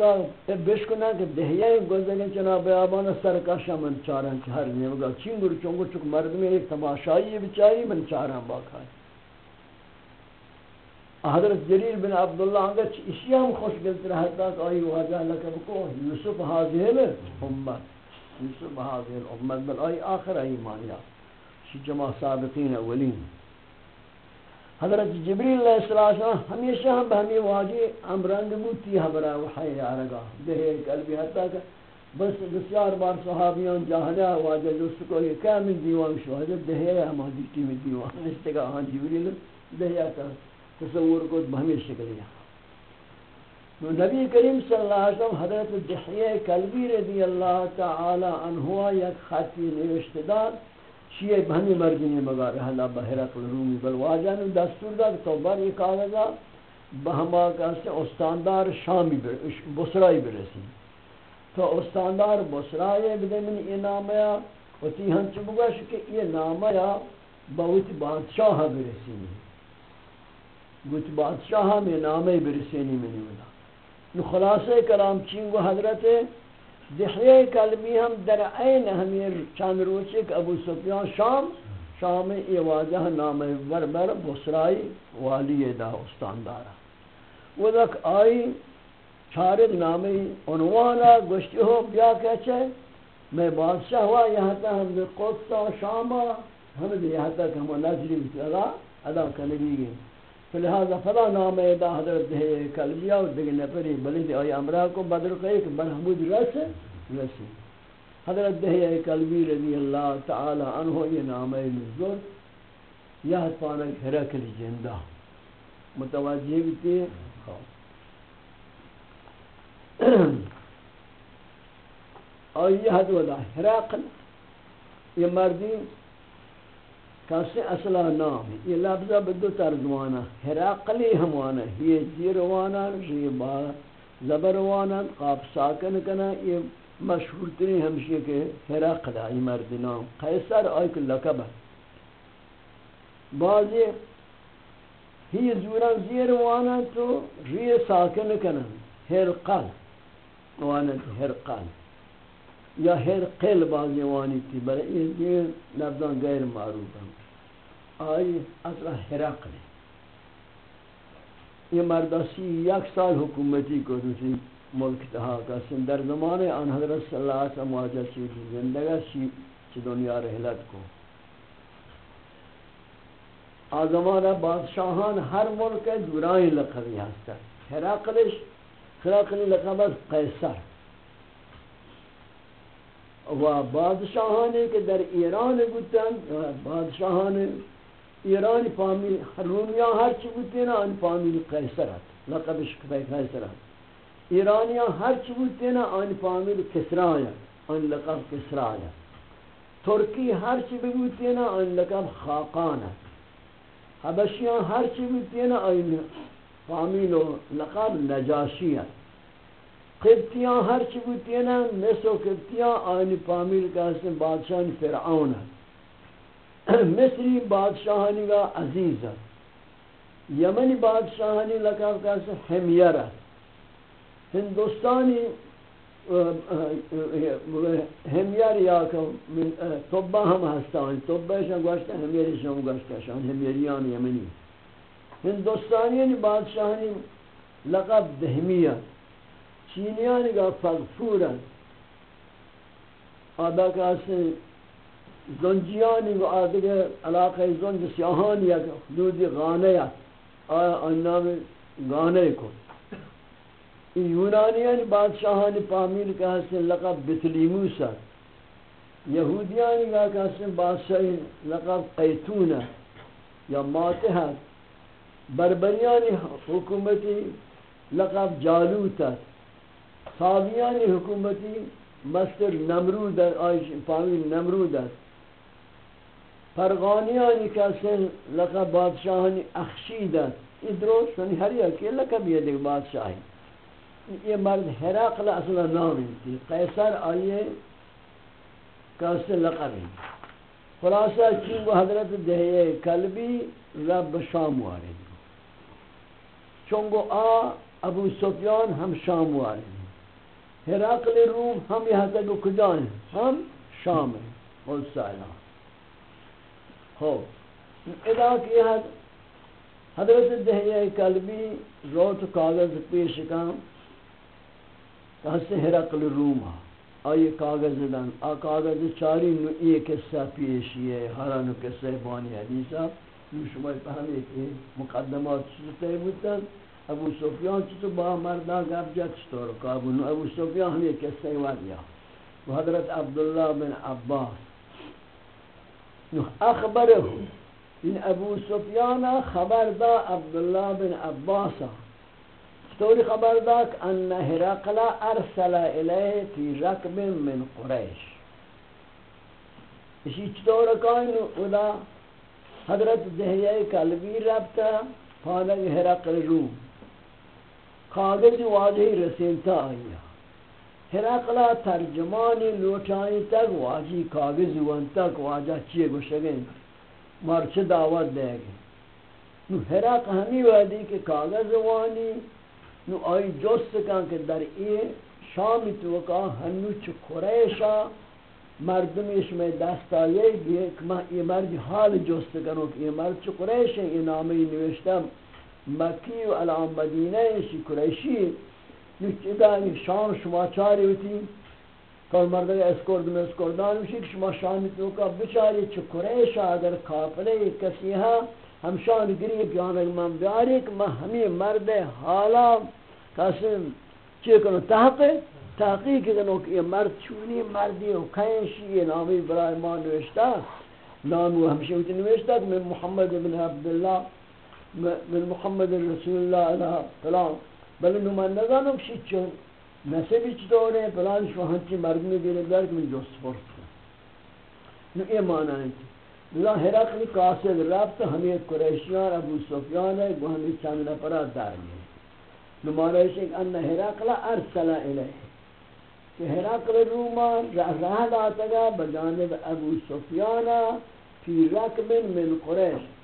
که بشکنن که دهیه گذگن چنا بیابان سرکاشا من چارن چه هر نیمگا چین گرو چونگو چک مردم ایک تماشایی بچاری من چارن باکای حضرت جلیل بن عبداللہ اگر اسی ہم خوش گلت رہا تھا کہ آئی واجہ لکہ بکو یوسف حاضر امت۔ یوسف حاضر امت بل آئی آخر ایمانیہ شی جمع سابقین اولین. حضرت جبریل علیہ السلام ہمیشہ ہم بہمی واجی امرند بوتی حبرہ وحی عرگا دہے قلبی حتی کہ بس بسیار بار صحابیان جاہلہ واجہ جس کو یہ کامل دیوان شو. حضرت دہے ہم حدیثی میں دیوان. استگاہ ہاں جبریل دہے آتا تصور کو بہمی شکلیا نبی کریم صلی اللہ علیہ وسلم حضرت دحیہ قلبی رضی اللہ تعالی عنہ یک خطی نوشتدار شیعہ بہنی مرگنی مگا رہلا بحرق الرومی بل واجہ نے دستور دا تو بر یہ کاغذا بہما کہتے ہیں استاندار شامی بسرائی برسی۔ تو استاندار بسرائی بدے من یہ نامیا و تی ہنچ کہ یہ نامیا بہت بادشاہ برسی۔ گوت بادشاہ میں نامی برسینی منی ودا۔ نو خلاصہ کلام چینگو حضرت دحیه کلمی هم در عین همین چند روچه که ابو سفیان شام شام ای واجه نام بربر بسرائی والی دا استان دارا۔ و دک آئی چارد نامی عنوانا گشتی ہو بیا کہچے میں بادشاہ ہوا، یہاں تا ہم دے قدسا شاما ہم دے یہاں تک ہم نجری بسرا ادا کنگی گئے فلہذا فلا نام دا حضرت ہے کلبیہ و دیگر نفری بلند آئی امرہ کو بدر قیق کہ برحمود رس رسی حضرت دہی کلبی رضی اللہ تعالی عنہ، یہ نام نزول۔ یہ پانک حرکل جندہ متوجہ بھی تھی اور یہ حد ودا حرقل یہ مردی کسی اصلا نام یہ لفظہ بدو ترجمانا حراقلی ہموانا یہ زیروانا یہ با زبروانا قاب ساکن کنا۔ یہ مشہور ترین ہمشی کے حراقلا یہ مرد نام۔ قیسر آئیک لکب ہے۔ بعضی ہی زوران زیروانا تو ری ساکن کنا۔ حرقل وانا حرقل یا حرقل بعضی وانی تھی۔ بلے یہ لفظان غیر معروف ہیں۔ آئی اصلا حرق نے۔ یہ مرداسی یک سال حکومتی کو دوسری ملک تہا کا در زمانے آن حضرت صلی اللہ علیہ وسلم واجہ چیزی زندگا چی دنیا رحلت کو۔ آزمانہ بادشاہان ہر ملک دورائیں لقبی ہستا۔ حراقلش حراقلی لقب از قیصر۔ و بادشاہان کہ در ایران گوتن، بادشاہان ایرانی فامیل رومیان هر چی بودین آن فامیل قیصرت لقبش قیصرت ایرانیان هر چی بودین آن فامیل کسرایا آن لقب کسرایا ترکی هر چی بودین آن لقب خاقانت حبشیان ہر چی بھی نا فامیل و لقب نجاشی ہیں۔ قبطیان ہر چی بھی مصر و قبطیان آئین فامیل کا حسن بادشاہ فرعون ہے۔ مصری بادشاہانی کا عزیز ہے یمنی بادشاہانی لقب کا حسن حمیر ہندوستانی ہمیار یا توبہ ہم ہستان، توبہ شان گوشتا ہمیری شان گوشتا شان ہمیریان یمنی. ہندوستانیان بادشاہانی لقب دہمیہ، چینیانی کا فغفورا آدھا کہاستے زنجیانی و آدھگا علاقہ زنج سیاہانی یا حدود غانیہ آیا انام غانے کو۔ یونانیان یعنی بادشاہان پامین کا حسن لقب بتلیموس یہودیان کا حسن بادشاہ لقب قیتون یا ماتح بربریان حکومتی لقب جالوت صابیان حکومتی مستر نمرود آئیش پامین نمرود فرغانیان کا حسن لقب بادشاہان اخشید ادروس ہر یعنی یک لقب یہ دیکھ بادشاہی یہ مرد حراقل اصلا نام انتی قیصر آئیے کاسے لقب انتی خلاصہ چونگو حضرت دہیے قلبی رب شام وارد. چونگو آ، ابو سفیان ہم شام وارد. حراقل روم ہم یہاں تک کجا ہیں ہم شام. ہیں اور سائلہ ہو۔ ادا کیا حضرت دہیے قلبی روت کاغذ پیش کام کہتے ہرقل روم آئی کاغذ دن۔ آ کاغذ چاری نو ایک قصہ پیشی ہے ہرانو قصہ بانی حدیثہ۔ نو شما پہمی کہ مقدمات چیزتے بودتن ابو سفیان چیزو با مردہ گفت جا چطور کابو نو ابو سفیان ہمیں قصہ ودیا و حضرت عبداللہ بن عباس اخبره ان ابو سفیان خبر دا عبداللہ بن عباسا طوری خبر داک ان هرقل ارسل الیه فی رکب من قریش. اسی چطور کائن ادا حضرت دہیہ قلبی ربتا پانک هرقل روم کاغذ واضحی رسیلتا آیا ہرقلا ترجمانی لوٹائی تک واجی کاغذ وان تک واجہ چیئے گوشگیں مرچ دعوت دے گئے نو ہرق ہمی وادی کہ کاغذ وانی نو آئی جست کن کہ در ای شامی تو کا ہنو چو قریشا مردمیش میں دستا یہ گئے کہ میں یہ مرد حال جست کنو کہ یہ مرد چو قریش ہے یہ نامی نوشتم مکی و علام مدینہ شی قریشی نو چیدہ شام شما چاری ہوتی کل مردہ اسکورد میں اسکوردان ہوشی کہ شما شامی تو کا بچاری چو قریشا اگر کافلے کسی ہاں ہم شان گری پیانک من بیاری کہ میں ہمیں مرد حالا قسم چی کنو تحقیق تحقیق کنو کہ یہ مرد چونی مردی و کینشی یہ نامی برای ما نوشتا نامو ہمشی ہوتی نوشتا کہ من محمد بن عبداللہ من محمد رسول اللہ علیہ فلان بلے نو من نظانو کشی چون نسبی چطور ہے؟ فلان شو ہنچی مرد میں گرے در کہ من جو سپورت نو یہ معنی ہے لا ہرقل قاصد ربط ہمیں قریشیان، ابو سفیان ہے، وہ ہمیں چند نفرہ دار گئے نمارش ہے کہ انہ ہرقل ارسل الیہ۔ کہ ہرقل رومان رہ داتا گا، بجانب ابو سفیان، فی رکب من قریش۔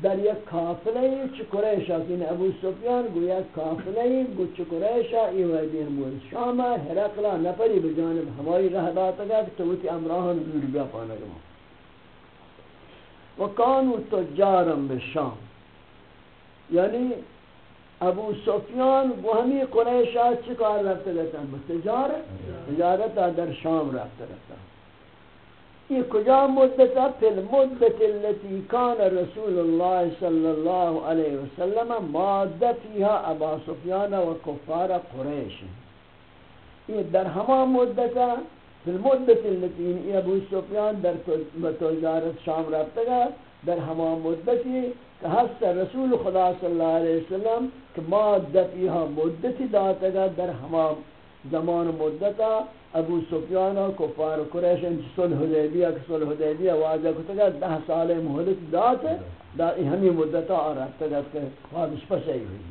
در یک کافلے چھ قریشا کہ ابو سفیان گو یک کافلے گو چھ قریشا ای ویدی ہموز شاما ہرقل نفری بجانب ہماری رہ داتا گا کہ تو تی امراہن دور بیا پانا گا وکانو تجارم بشام یعنی ابو سفیان و ہمی قریشات چکار رفت رہتا ہے تجارت. تجارت. در شام رفت رہتا یہ کجا مدت فی المدت التي كان رسول الله صلى الله عليه وسلم مادة فيها ابا سفیان و کفار قریش. یہ در ہما مدتا فی المدت التي ابو سفیان در تجارت شام رفتگا در ہما مدتی کہ حس رسول خدا صلی اللہ علیہ وسلم کہ ما دفیها مدتی داتگا در ہما زمان مدتا، ابو سفیان و کفار قریش انچ صلح حدیبیہ کہ صلح حدیبیہ واجہ کو تگا دہ سال محلت دات دا ہمی مدتا آرہت تگا کہ خواہش پسائی ہوئی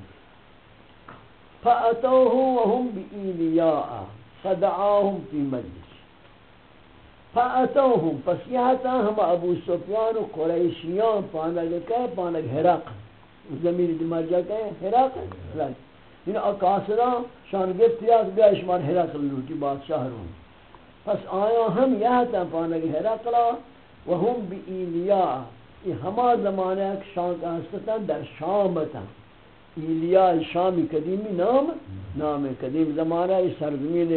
فأتوه وهم بإيلياء فدعاهم في مجلس. فأتوهم فسيحتا هم أبو سفيان و قريشيان پانک کہ پانک حرق زمین دمار جا کہ حرق رائے یعنی این اکاسران شان گفت یا بیا اشمان هرقل لوٹی بادشاہ رو پس آیا ہم یہ تنفانگ هرقلا و هم بی ایلیا. یہ ہما زمانہ ایک شان کا حسطتا در شام بتا ایلیا شامی قدیمی نام نام قدیم زمانہ یہ سرزمین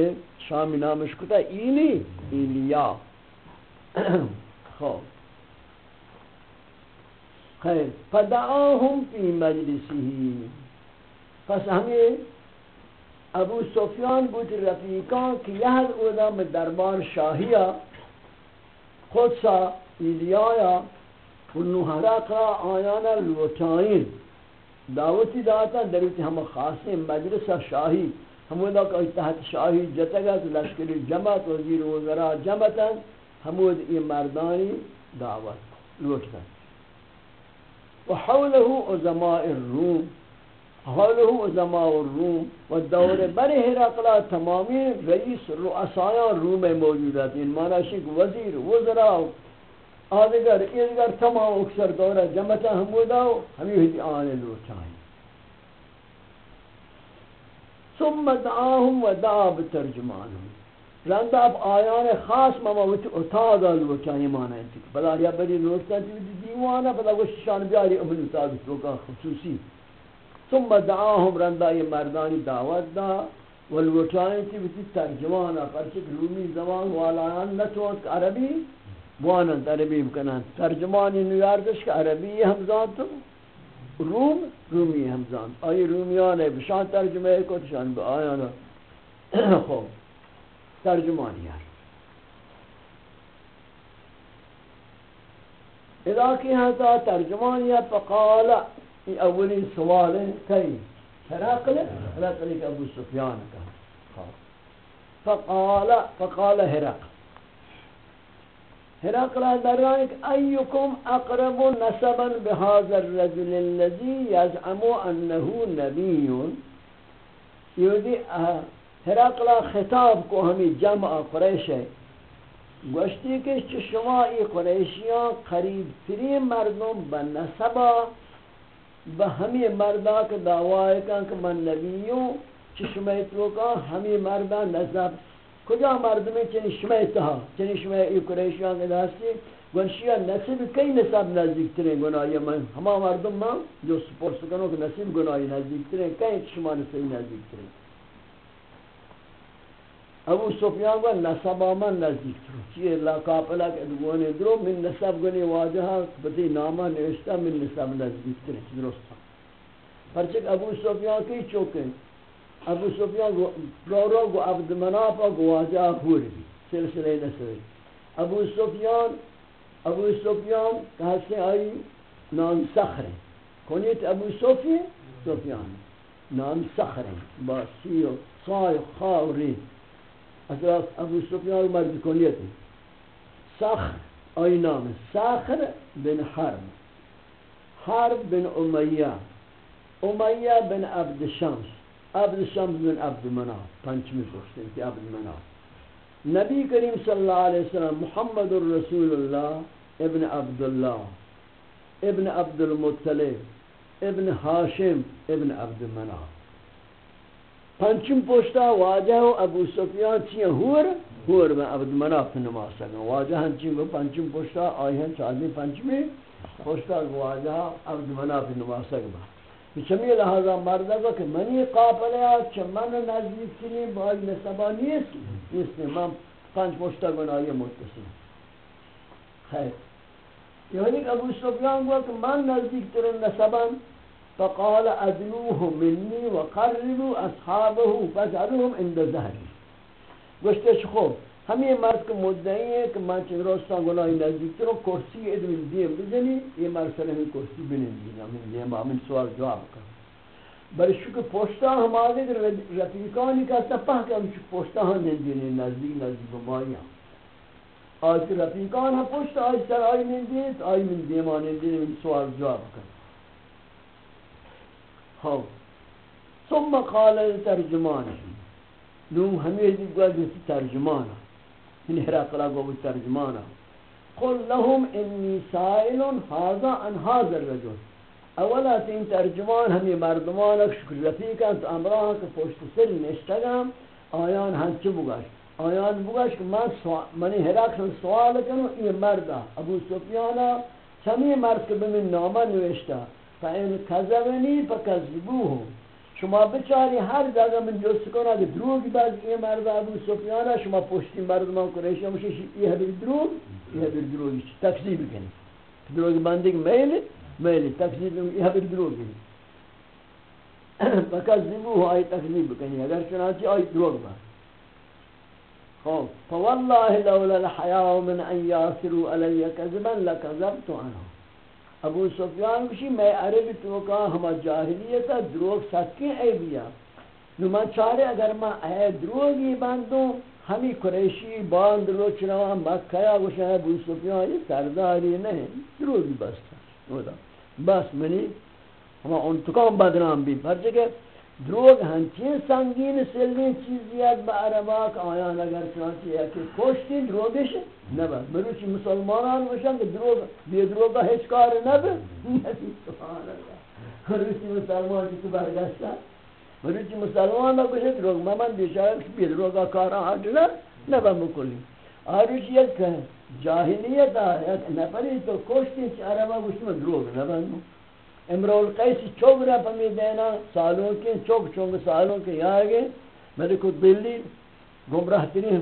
شامی نامش کتا ایلی ایلیا. خوب خیر. فدعاهم فی مجلسی پس ہمیں ابو سفیان بود رفیقان کہ یہ اودا میں دربار شاہیہ، خود سا ایلیایا انو حرقا آیانا لوٹائین دعوتی داتا دروتی ہم خاص مجلس شاہی۔ ہمودا کہ تحت شاہی، جتگت لشکری جمعت وزیر وزراء جمعتا ہمود ای مردانی دعوت لوٹتا۔ وحوله عظماء الروم حاله عظماء الروم و دور بر هرقلا تمامی رئیس رؤسایان روم موجودات این معنی شک وزیر وزراء آدگر ایدگر تمام اکثر دور جمعتا همودا و ہمی ہوتی آنے لوچائیں ثم دعاهم و دعا بترجمانهم رند اب آیان خاص مما وتی اتادا لوچائیں معنی انتی بلا یا بری لوچتا دیوانا بلا وششان بیاری امن اتادا لوکا خصوصی۔ ثم دعاهم رندا یہ مردانی دعوت دا والوٹائیں تھی بتی ترجمانا پرچک رومی زبان والایان نتوان که عربی بوانند عربی بکنن. ترجمانی نیاردش کہ عربی ہمزان تو روم، رومی ہمزان آئی رومیان ہے بشان ترجمہ کو تشان با آیانا. خوب ترجمانی ہے اذا کی ہتا ترجمانی ہے فقالا یہ اولی سوال ہے کئی ہرقل ہرقل کہ ابو سفیان کا فقال فقال هرقل هرقل درائك أيكم أقرب نسبا بهذا الرجل الذي يزعم أنه نبي يودي هرقل خطاب کو ہمیں جمع قریش ہے گوشتی کہ شما ای قریشیان قریب ترین مردم بنسبا بہ ہمیں مردہ کے دعوی کن کہ من نبیوں چشمیت لوکا ہمیں مردہ نصب کجا مردمی چنی شمیت ہا چنی شمیت ای قریشیان کے داستی گنشیہ نصیب کئی نصب نزدیک ترین گناہی من؟ ہما مردم من جو سپورس کنو کہ نصیب گناہی نزدیک ترین، کئی شما نصیب نزدیک ترین. ابو سفیان کو نسب آمن نزدیک ترو چیئے اللہ قابلہ کہ ادوانی درو، من نسب گنی واجہا بتی نامہ نوشتا من نسب نزدیک ترو درستا پرچک ابو سفیان کی چوکیں ابو سفیان رو رو گو عبد منافع گو واجہا پور بھی سلسلہ نسوی. ابو سفیان ابو سفیان کہا سے آئی نام سخر ہیں کنیت ابو سفیان سفیان. نام سخر ہیں با سیو صای خاوری. حضرت ابو سفیان مرد کنیت سخر آئی نام سخر بن حرب حرب بن امیہ امیہ بن عبد شمس عبد شمس بن عبد مناف پنچمی پوچھتے ہیں کہ عبد مناف نبی کریم صلی اللہ علیہ وسلم محمد الرسول اللہ ابن عبداللہ ابن عبد المطلب ابن حاشم ابن عبد مناف پنچم پوشتا، واجہ و ابو سفیان چیئے ہور؟ ہور میں عبد مناف نماز سکن واجہ ہنچی و پنچم پوشتا، آئی ہن چاہدی پنچمی، پوشتا واجہ ہاں، عبد مناف نماز سکن چمی لحاظا مردہ کو کہ منی قابلہ چھ من نزدیک کنی باید نسبہ نیست۔ نیست من پنچ پوشتا گناہی متصل خیر۔ یعنی ابو سفیان کو کہ من نزدیک ترین نسبہ فقال ادنوه مني وقربوا اصحابه فجعلهم عند ظهري گوشتش خوب؟ ہمیں مرد کو مدعی ہے کہ میں چند روستان گناہی نزدیک تروں کرسی ادم دیم بزنی یہ مرسل ہمیں کرسی بنین دینا من دیم آمین سوال جواب کر برشو کہ پوشتا ہم آگے رفیقانی کا تپہ کہ ہم پوشتا ہم نندینی نزدیک نزدیک بمائی ہم آج رفیقان ہم پوشتا آج سر آئی نندینی تو آئی من دیما نندینی من سوال جواب کر ہاں ثم قال ترجمان. نوم ہمیں دیکھ گویا جنسی ترجمانا یعنی ان حرقلا گو ترجمانا قل لهم انی سائل هذا ان هذا الرجل. اولا تین ترجمان ہمی مردمان شکر رفیقان تو امراہ کے پشت سر نشتگم آیان ہنچ بگش آیان بگش کہ من منی حرکشن سوال کنو، این مردا ابو سفیانا چمی مرد که بمین نامه نوشتا فین کذبنی فکذبوه شما بچاری هر جگه من جست کنه که دروگی باز این مرد ابو سفیانا شما پشتی مردمان کنیشا مشه این هبیر دروگ این هبیر دروگی تکذیب کنی. دروگی بندگ میلی میلی تکذیب یہ بھی دروغ ہے فکذبوه آئی تکذیب کنی. اگر چنانچہ آئی دروغ با خوب فوالله لولا الحیاء من ان یاسروا علی کذبا لکذبت عنه ابو سفیان کشی میں عرب تو کا ہم جاہلیت دروغ سچے اے بیا۔ نو من چارے اگر ما اے دروغی بندوں ہمی قریشی باند لو چنا مکہ گوشا ابو سفیان یہ سرداری نہیں، دروغی بس بس منی، ہما انتقام بدنام بھی پر جگہ۔ دروگ ہنچین سنگین سلین چیزیت با عرباک آیان اگر چنانچہ ہے کہ کوشتی دروگش نبا. مروچی مسلمانان بشن کہ دروگ بی دروگا ہیچ کار نبا. نبی سبحان اللہ مروچی مسلمان کی تو برگشتا مروچی مسلمان بشن دروگ ممن بیشارک بی دروگا کارا حجنا نبا مکلی. آروچی یک جاہلیت آیت نفری تو کوشتی چی عربا گوشتی من دروگ نبندو امرو القیس چوگ رہا پمی دینا، سالوں کے چوگ چونگ سالوں کے یہاں آگے ملک دلی گمراہ ترین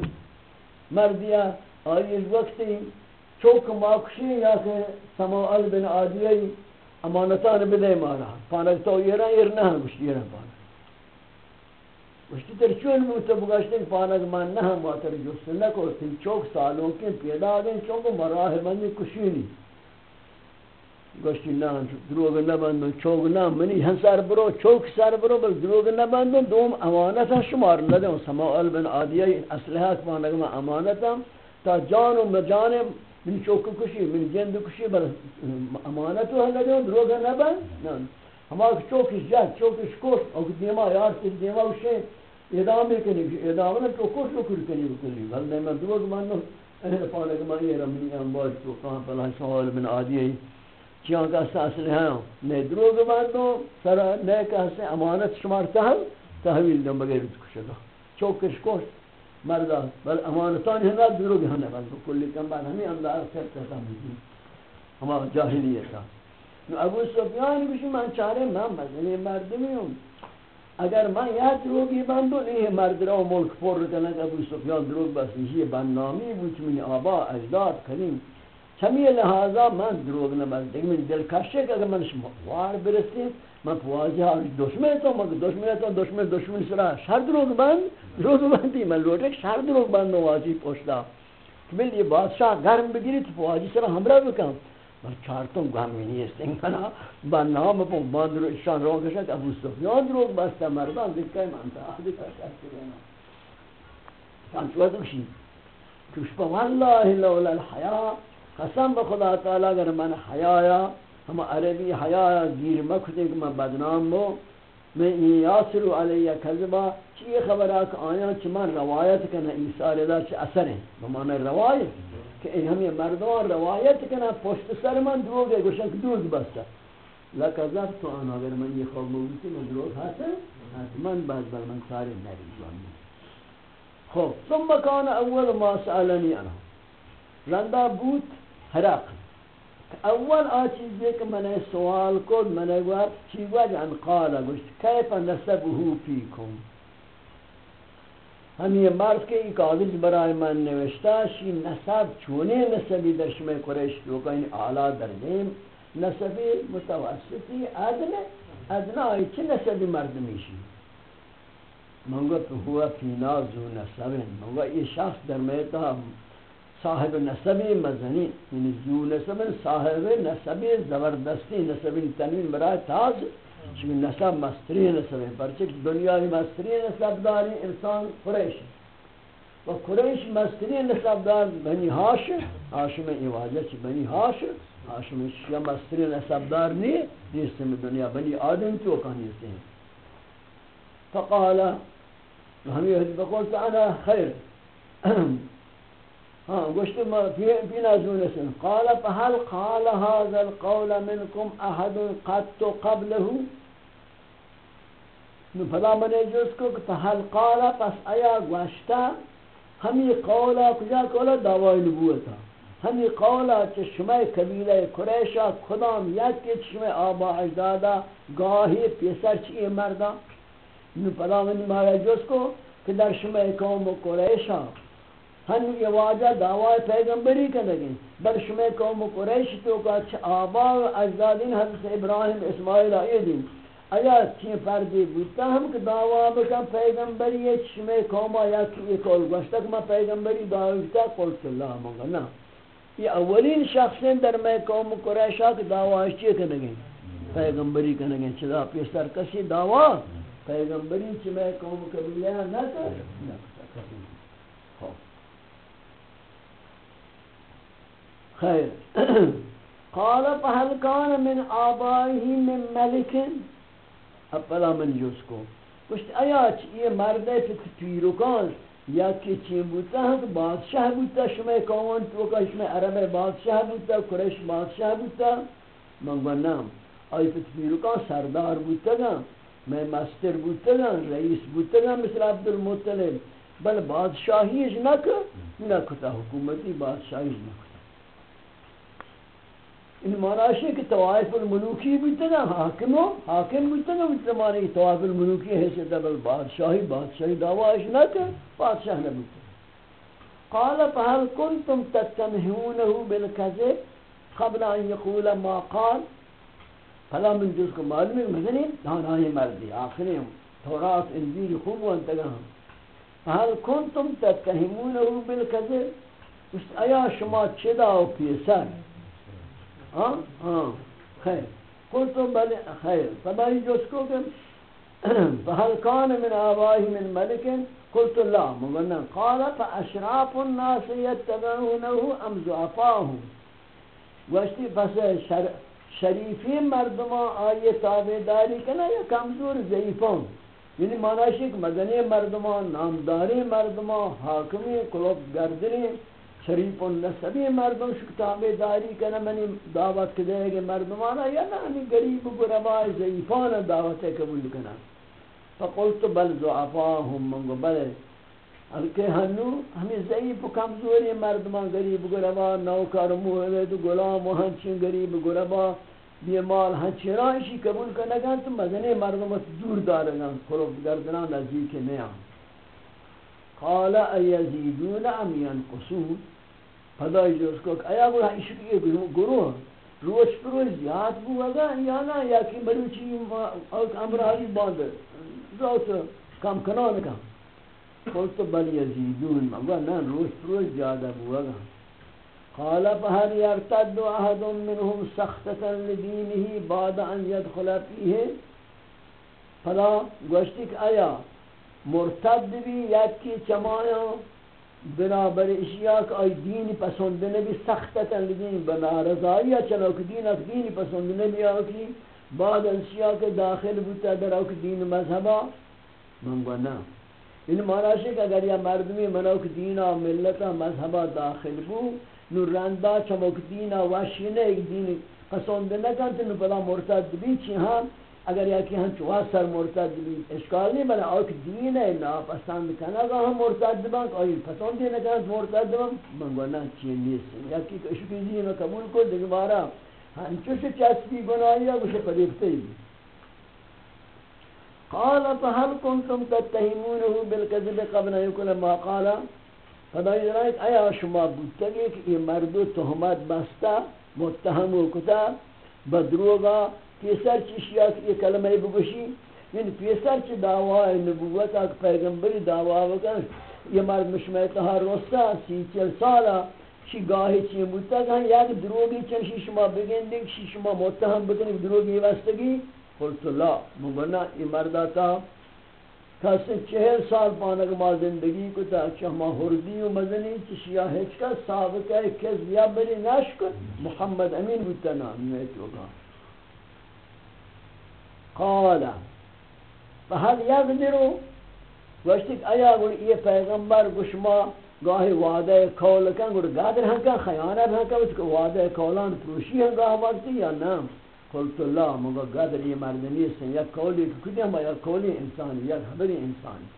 مردیا آئی اس وقتی چوک ماکشی یا کہ سماعل بن آدیئی امانتان بدے مارا۔ پانک تو یہ رہا یہ رہا گوشتی یہ رہا پانک۔ گوشتی تر چون موتا بگاشتے کہ پانک من نہ ہم واتر جست نہ کو تین چوک سالوں کے پیدا آگئے چونکہ مراہ منی کشینی گوشتی نہ دروگ نہ بندو چوک نہ منی ہن سر برو، چوک سر برو، بل دروگ نہ بندو دوم امانت هم شمار نہ دوں سماعل بن عادیہ اسلحہ پانک من نگم امانتا تا جان و مجانم من چوک کشی، من جند کشی، بل امانت ہن دوں دروگ نہ بند نہ ہمارا چوک جات چوک کوش او دیما یار دیما وشے. ادامه کنی ادامه نه تو کوش رو کنی بکنی ولی من دو من نو اهل پانه که من یه رمی ام باید تو کام فلا سوال من عادیه چیان که اساس هم نه دروغ من نو سر نه که هست امانت شمار تهم تحویل دم بغیر کشدا چوکش کوش مردا بل امانتان هنگا دروغ هم نبند کلی کم بعد همین اندار سر تهم ہما جاہلیتا نو ابو سفیان بشی من چاره من مزنی مردمی ہوں۔ اگر من یاد دروگی بندو نہیں مرد را ملک پر کنگ ابو سفیان دروگ بس، یہ بنامی بود من آبا، اجداد، کریم۔ چمی لحاظا من دروگ نمز دیکھ من دل کشه که اگر من وار برسیم من پواجه ها دشمن تو مگه دشمن تو دشمن دشمن سرا شر دروگ بند دروگ بندی من لوٹک شر دروگ بند واجی پوشتا کہ مل یہ بادشاہ گرم بگیری تو پواجی سرا ہمرا بکن. بل چارتون گامی نیست، این کنا با نام پون باندرو اشان رو کشن که ابو سفیان دروگ بسته، مردان دکه منطقه دکه کشن چانچوه دوشی توش پا والله لولا الحیاء قسم بخدا تعالی اگر من حیایا ہم عربی حیایا گیر مکھتے کہ میں بدنام بو. میں این یاسر علی کذبا چی خبر ہے آیا چ من روایت کنا ایثار دا چ اثر ہے بمعنی روایت. کہ این ہمیں مردمان روایت کنا پشت سر من دروگ ہے گوشن کہ دروگ بستا لکذب تو آن اگر من یہ خواب موجودی من دروگ ہاتا من بعد بر من ساری نبی خوب ثم کان اول ما سألنی انا رندا بوت حرق. اول آ چیز کہ میں نے سوال کو میں نے چی وجہ قال گوشت، کیف نسبه فیکم؟ ہم یہ مرد کے ایک کاغذ برای من نوشتا شی نسب چونے نسبی در شمع قریش تو کا اعلی درجه نسبی متوسطی ادنى ادنا ای چه نسبی مرد میشی؟ منگو تو ہوا فی نازو نسب منگو یہ شخص در میتا صاحب نسبی مزنی یعنی زو نسب، صاحب نسبی زبردستی نسبی تنوین برای تاز چون نسب مستری نسب ہے پرچہ دنیای مستری نسب داری انسان قریش و قریش مستری نسب دار بنی ہاشم ہاشم ایواجہ چی بنی ہاشم ہاشم شیعہ مستری نسب دار نہیں نیست میں دنیا بنی آدم تو کہانی سے ہیں فقال ہمیں حدیث بقول انا خیر۔ ہاں، ها قلت ما في في نازل قال، فهل قال هذا القول منكم احد قد قبله؟ نو فلا من جس کو فهل قال، پس ایا گوشتا؟ ہمی قولا کجا قولا دعوی نبوتا ہمی قولا چه شما قبیله قریشا کدام یکی شما آبا اجدادا گاهی پیسر چی مردا نو فلا من ما جس کو کہ در شما قوم قریشا ہن یہ واجہ دعوی پیغمبری کنگیں بل شما قوم قریش تو کا آبا و اجدادین حضرت ابراہیم اسماعیل آئیدین آیا چین فردی بودتا ہم کہ دعوی بکن پیغمبری شما قوم یا کی ایک اول گوشتا کہ میں پیغمبری دعوی بکتا قلت اللہ مگا، نا۔ یہ اولین شخص در میں قوم قریشا کہ دعوی چی کنگیں پیغمبری کنگیں چلا پیسر کسی دعوی؟ پیغمبری چی میں قوم قبیلہ نہ کر نہ کر خیر۔ قال، فهل كان من آبائه من ملك؟ اپلا من جوز کو۔ کچھ آیا یہ مرد پیروکان یا کہ چین بودتا ہے کہ بادشاہ بودتا شما کون؟ تو کا شما عرب بادشاہ بودتا قریش بادشاہ بودتا من گوانم آئی پیروکان سردار بودتا گا، میں مستر بودتا گا، رئیس بودتا گا، مثل عبدالمطلب۔ بل بادشاہیش نکا نکتا حکومتی بادشاہیش نکتا این معناشه که توائف الملوکی بیتنا حاکم ہو حاکم بیتنا اس زمانے کی توائف الملوکی حیثیت بل بادشاہی بادشاہی دعوائش نہ کر بادشاہ قال فهل كنتم تتمهونه بالكذب؟ قبل أن يقول ما قال. فلا من جزء معلوم مثلا دانای مردی آخری تورات انجیل خوب و انتگاه فهل كنتم تتهمونه بالكذب؟ آیا شما چه دعو پیسر ہاں؟ ہاں۔ خیر۔ قلت بل خیر۔ فبای جس کو کہ فهل كان من آبائه من ملك؟ قلت، لا۔ مغنى قال فأشراف الناس يتبعونه أم زعفاهم واشتی پس شر شریفی مردمان آئیے تابعداری کنا یا کمزور ضعیفان یعنی معنی ہے مدنی مردمان نامداری مردمان حاکمی قلوب گردنی شریف النسبی مردم شکتابی داری کنه منی دعوت کده گه مردمانا یا نانی گریب گربای ضعیفان دعوت قبول کنه فقلت بل زعفاهم منگو بله الکه هنو ہمیں ضعیف و کمزوری مردمان گریب گربا نوکر موہد غلام و ہنچین گریب گربا بیمال ہنچرانشی قبول کنگان تو مدنی مردمت دور دارگان خلوب گردنان نزدیک نیان قال ایزیدون ام ینقصون؟ خدای جو اس کو آیا وہ عشق یہ گروہ روز پر روز زیاد بوگا یا نا یا کہ مروچی امراضی باند ذات کم کنان کم قلت بل یزیدون مگو نا روز پر روز زیادہ بوگا قال فهل يرتد احد منهم سخطة لدينه بعد ان يدخل فيه فلا گوشتک آیا مرتد بھی، یکی چمایا، بنابر اشیاء کہ آئی دین پسند نبی سختتا لدین بنا رضائیہ چلو کہ دین اک دین پسند نبی آکی، بعد اشیاء کے داخل بوتا در اوک دین مذہبا. منگو نا ان معنی کہ اگر یہ مردمی منوک دینا ملتا مذہبا داخل بو، نو رندا چموک دینا وشی ایک دین پسند نکن تو نو بلا مرتد بھی چی ہم اگر یا کہ ہم چوا سر مرتد بھی اشکال نہیں بنا اور دین ہے، نا پسند کنا گا ہم مرتد بان اور پسند نہیں کنا مرتد بان منگو نا چیز نیست یا کہ اشکی دین میں قبول کو دیکھ بارا ہم چوش چسبی گناہی ہے اسے پدیکتے ہی قال، فهل كنتم تتهمونه بالكذب قبل ان يكون ما قال. فدای رایت، آیا شما بودتگی که این مردو تهمت بستا متهم و کتا بدروگا پیسر چی شیا یہ کلمہ بگوشی یعنی پیسر چی دعوی نبوت اک پیغمبری دعوی بکن یہ مرد مشمیتها رستا سی چل سالا چی گاہی چی بودتا کہ یک دروگی چنشی شما بگن بگندی شی شما متهم بکنی دروگی وستگی قلت لا مگنا ای مردہ تا کسی چہل سال پانک ما زندگی کو تا چہما حردی و مزنی چشیا ہیچ کا سابقہ کس یا بری نشکر محمد امین بودتا نام نیت ہوگا قال، فهل یقدرو گوشتک ایا گوڑ یہ پیغمبر گشما گاہی وعدہ کول کن گوڑ گادر ہن کن، خیانت ہن کن وعدہ کولان پروشی ہن گاہ وقتی یا نام قلت اللہ مگا قدر یہ مرد نیستن یک قولی کدی ہم یک قولی انسانی یک خبری انسانی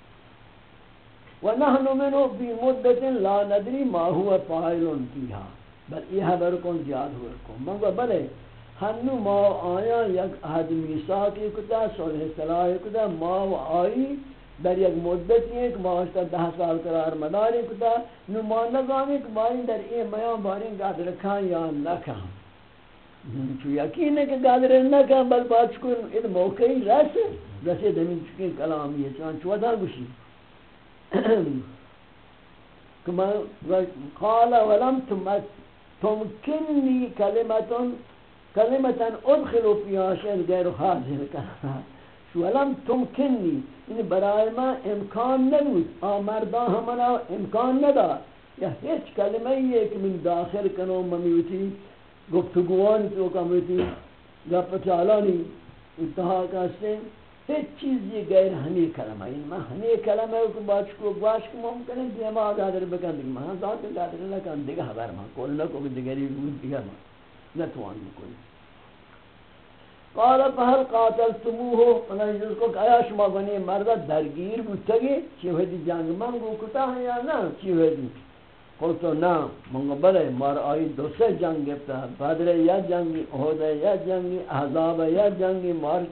ونحن منو بی مدت لا ندری ما هو فائلن فیها بل یہ خبر کن زیاد ہوئے کن مگا بلے ہنو ما آیا یک حد میساکی کتا صلح صلاح کتا، ما و آئی در یک مدت ایک ماشتا دہ سال قرار مداری کتا، نو ما نگامی کماری در این میان بارین قدر کھان یا نکھان چو یقین ہے کہ گادر نہ کہ بل بات کو ان موقعی رس رسے دمین چکے کلام یہ چان چودا گوشی۔ کما قال ولم تم تمکننی کلمتن کلمتن ادخل فيها شيء غیر حاضر کنا ولم تمکننی ان برای ما امکان نبود آمردان ہمنا امکان ندا یا ہیچ کلمہ یہ کہ من داخل کنو ممیوتی گفتگوان تو کمیتی گپ چالانی انتہا کاستے ہیچ چیز یہ غیر ہمی کلمہ این میں ہمی کلمہ کو باش کو باش کو ممکن ہے دیما آدھر بکن دیگا میں ذات آدھر لکن دیگا حبر میں کول نہ کو دیگری بود دیگا میں نتوان کوئی قال فهل قاتلتموه؟ فلا جس کو آیا شما بنی مرد درگیر بودتگی؟ چی ہوئی جنگ من گو کتا ہے یا نہ چی ہوئی قلتو نا منگو بلے، مار آئی دو سے جنگ گفتا بدر یا جنگی، احد یا جنگی، احزاب یا جنگی، مار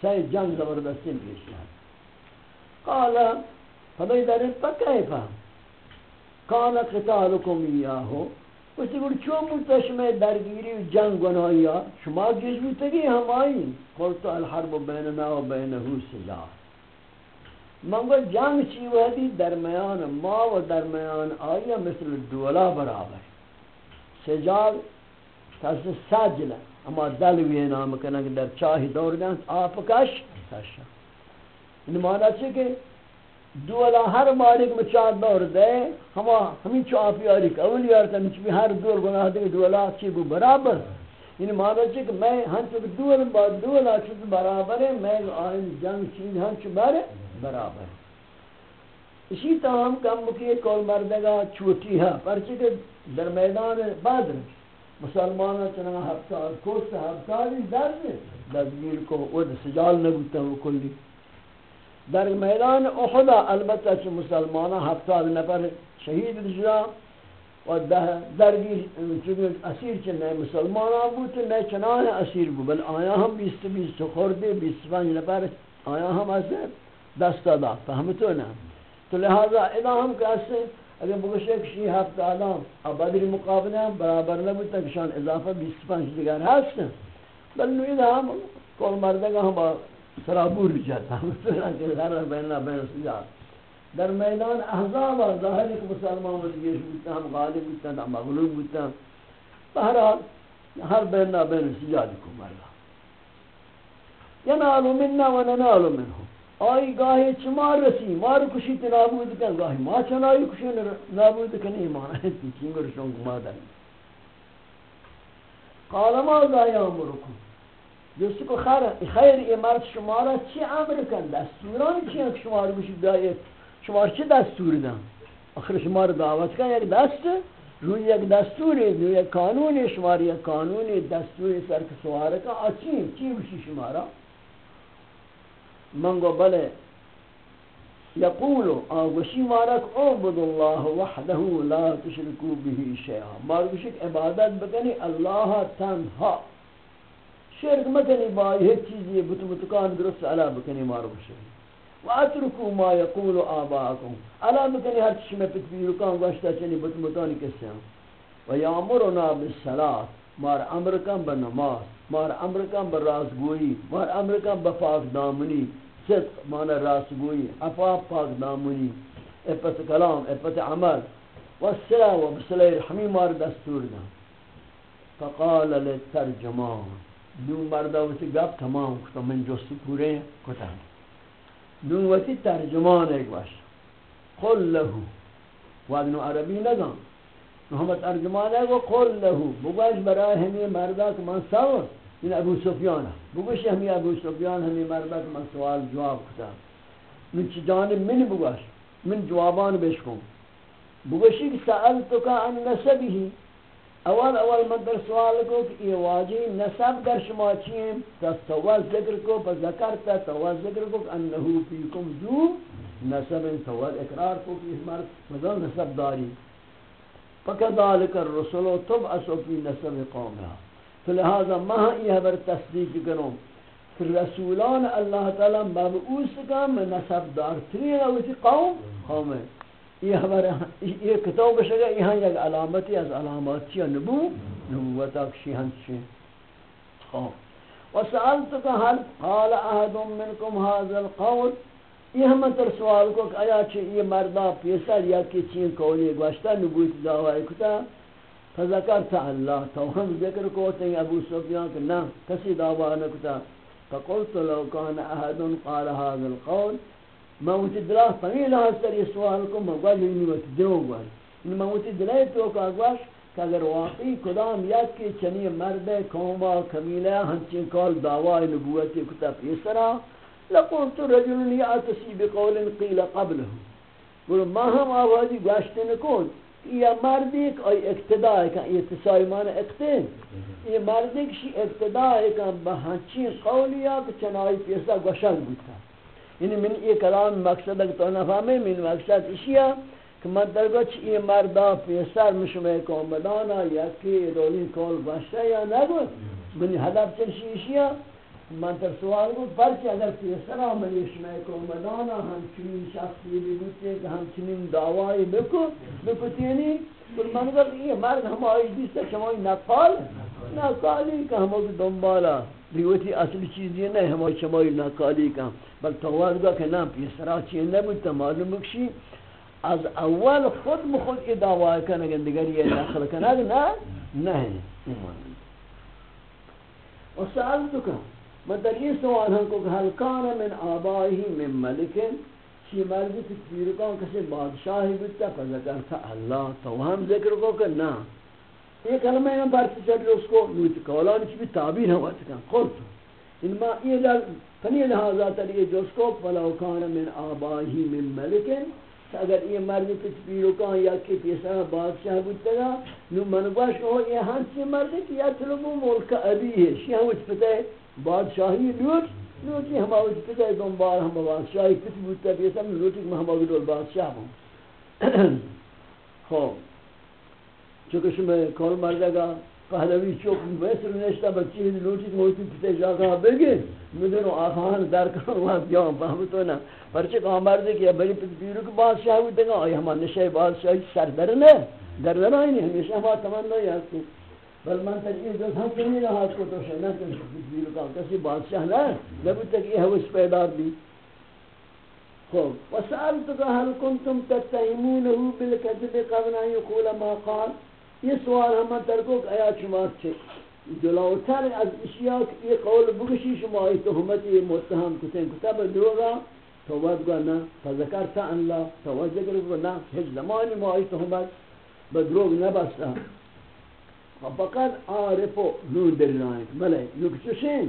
سے جنگ زبردستی پیش ہے قال فدای در پا قال، قتالکم ایاہو کسی گوڑ چون بودتا شما درگیری و جنگ گناہیا شما جیز بودتا گی ہم آئی قلتو الحرب بیننا و بینہو سلاح من منگو جنگ چی وحدی درمیان ما و درمیان آیا مثل دولا برابر سجال تس سجل اما دلوی نام کنن در چاہی دور گن آپ کش تشا ان مانا چی کہ دولا ہر مالک میں چاہ دور دے، ہما ہمیں چاپی آری کہ اولی آرتا مچ ہر دور گناہ دے، دولا چی بو برابر۔ یعنی مانا چی کہ میں ہنچ دول با دولا چی برابر ہے، میں آئین جنگ چیز ہنچ برے برابر۔ اسی تمام کم کی کول مردگا چوٹی ہے پرچہ کہ در میدان بدر مسلمان چنان ہفتاد کوست ہفتادی درد دزگیر کو ود سجال نگوتا وہ کلی۔ در میدان احد البته چه مسلمانان هفتاد نفر شهید بشدن و ده درگی چون اسیر چه نه مسلمان ها بود نه چنان اسیر بود. بل آیا هم بیست بیست خورده بیست پنج نفر آیا هم از دست داد فهمتو نه تو لحاظا ادا هم که اگر بگوشه شی هفت آدم آبادی مقابله هم برابر نبود تا کشان اضافه 25 دیگر هستن بل نوید هم کل مردگا هم سرابور جاتا ہم کہ غرر بیننا بین سجاد در میدان احزاب ظاہر ایک مسلمان وزگیش بودتا، ہم غالب بودتا، ہم مغلوب بودتا۔ بہرحال ہر بیننا بین سجاد کو مرگا ینالو مننا و ننالو منہم آئی گاہی چمار رسی، مار کشی تی نابود کن، گاہی ما چنائی کشی نابود کن ایمان ہے تی چنگر شنگ مادر قال ما گاہی امرکم جس کو خیر خیر ای مرد شمارا چی امر کن؟ دستوران چی ہیں شمار بشی دایت شمار چی دستور دن؟ آخر شما شمار دعوت کن، یک دست روی یک دستوری، روی یک قانونی شمار یک قانونی، دستوری سرک سواره کن. آچی چی؟ بشی شمارا منگو بلے یقولو آگوشی مارک عبد اللہ وحده لا تشرکو به شیعہ مارگوشی عبادت بکنی اللہ تنہا شرک مکنی بائی ہر چیزی بت متکان درست علا بکنی مارگوشی واترکو ما یقول آباکم علا بکنی ہر چیز میں پتبیرکان گوشتا چنی بت متانی کسی ہم ویامرنا بالصلاة. مار امرکم به نماز مار امرکم به رازگویی مار امرکم به پاک دامنی صدق مانا رازگویی افاق پاک دامنی افت کلام افت عمل. والسلام و بسلی رحمی مار دستور دا فقال للترجمان دو مردا وتی گپ تمام کتا من جست پورے کتا دو وتی ترجمان ایک باش قل له وادنو عربی نگم محمد ترجمان ہے وہ قل له بگوش برای ہمیں مردا کہ من سوال این ابو سفیان بگوش ہمیں ابو سفیان ہمیں مردا کہ من سوال جواب کتا من چی جانب من بگوش من جوابان بشکم بگوشی کہ سألتک عن نسبه اول اول من در سوال کو کہ یہ واجی نسب در شما چیم تا سوال ذکر کو، پس ذکرتا سوال ذکر کو کہ انہو فیکم ذو نسب سوال اقرار کو کہ اس مرد مزل نسب داری۔ فکذالک الرسول تبعث فی نسب قومها۔ فلہذا مہا یہ بر تصدیق کروں۔ رسولان اللہ تعالی مبعوث کا نسب دار ترین اوٹی قوم قوم ہے یہ ہمارا ہاں- یہ کتاب بشگا یہاں یک علامتی از علامات چی نبو نبوت اکشی ہنچی خواب وسألتك هل قال احد منكم هذا القول؟ یہ ہم تر سوال کو کہ آیا چھے یہ مردہ پیسر یا کی چین قولی گوشتا نبوت دعوائی کتا؟ فذکرت اللہ، تو ہم ذکر کو تین ابو سفیان کہ نا کسی دعوائی نکتا فقلت لو كان احد قال هذا القول میں وہ دلا فنی لحاظ یہ سوال کو مگوا لینی وقت دو گوار ان یعنی میں وہ دلائے تو کا گواش کہ اگر واقعی کدام یک کے چنی مرد قوما کمیلہ ہنچین کال دعوی نبوت کتا پیسرا لقلت رجل یعتسی بقول قیل قبله. بولو ما ہم آوازی گوشتے نکون یہ مرد ایک آئی اقتداء ہے کہ یہ تسائی معنی اقتداء یہ مرد ایک شی اقتداء ہے کہ بہنچین قولیا کہ چنائی پیسا گوشل بودتا یعنی من یہ کلام مقصد تو نفهمه من مقصد اشیا کہ من درگوچ یہ مردا پیسر مشمه کومدانا یکی رولی کول باشه یا نگو من هدف چنشی اشیا من تر سوال بود پرچه اگر پیسر آمد یشمه کومدانا همچنین شخصی بگوته که همچنین دعوایی بکو بکتینی بل من گفت یہ مرد ہم آئی دیستا شما این نقال نقالی که همه دنبالا دیوتی اصل چیزی نہیں ہماری شمائی ناکالی کا بل توار گا کہ نام پیسرا چیئے نبوتا معلوم بکشی از اول خود مخود کی دعوی کنگن دیگر یہ داخل کنگ نا نہیں و سألتو کا مدر یہ سوال ہم کو کہ حل کان من آبائی من ملکن چی مرضی کی تیرکان کسی بادشاہی بیتا فذکرتا اللہ تو ہم ذکر کو کہ نا یہ کلمہ میں برس چڑھ اس کو نوت قولان کی بھی تعبیر ہوا تھا قلت. ان ما یہ لگ فنی لہذا تری جو اس کو ولو کان من آباہی من ملکن اگر یہ مرد تکبیر کا یا کہ پیسا بادشاہ بودتا گا نو من باش ہو، یہ ہنسی مرد کہ یا طلبو ملک ابی ہے، شیعہ وچ پتہ بادشاہی لوٹ لوٹی ہم آوچ پتہ دنبال ہم بادشاہی پتہ بودتا پیسا لوٹی ہم آوچ بادشاہ ہوں خوب چونکہ شما کول مرد گا؟ پہلوی چوک ویسر نشتا بچی لوٹی موتی پتے جاگا بگی مدنو آخان در کرو وہاں کیا بیان فهمتو نا پرچے کہا مرد کیا بری پت بیرو کے بادشاہ ہوئی گا آئی ہمان نشای بادشاہی سر در نے در در آئی نہیں، ہمیشہ ہما تمنا یاد کی بل من تک یہ دوست ہم کنی رہا اس کو تو شہنا کن پت بیرو کا کسی بادشاہ نا نبو تک یہ حوث پیدار دی خوب وسألتك هل كنتم تتهمونه بالكذب قبل أن يقول ما قال؟ یہ سوال ہم ترکو کہ آیا شما چھے جلوتر از اشیاء یہ قول بگشی شما ای تحمت یہ متهم کتن کتب دروگا توبت گا نا فذکرتا اللہ، توبت ذکر گا نا ہج زمانی ما ای تحمت بدروگ نبستا فقط عارفو نون در رائن بلے نکچشین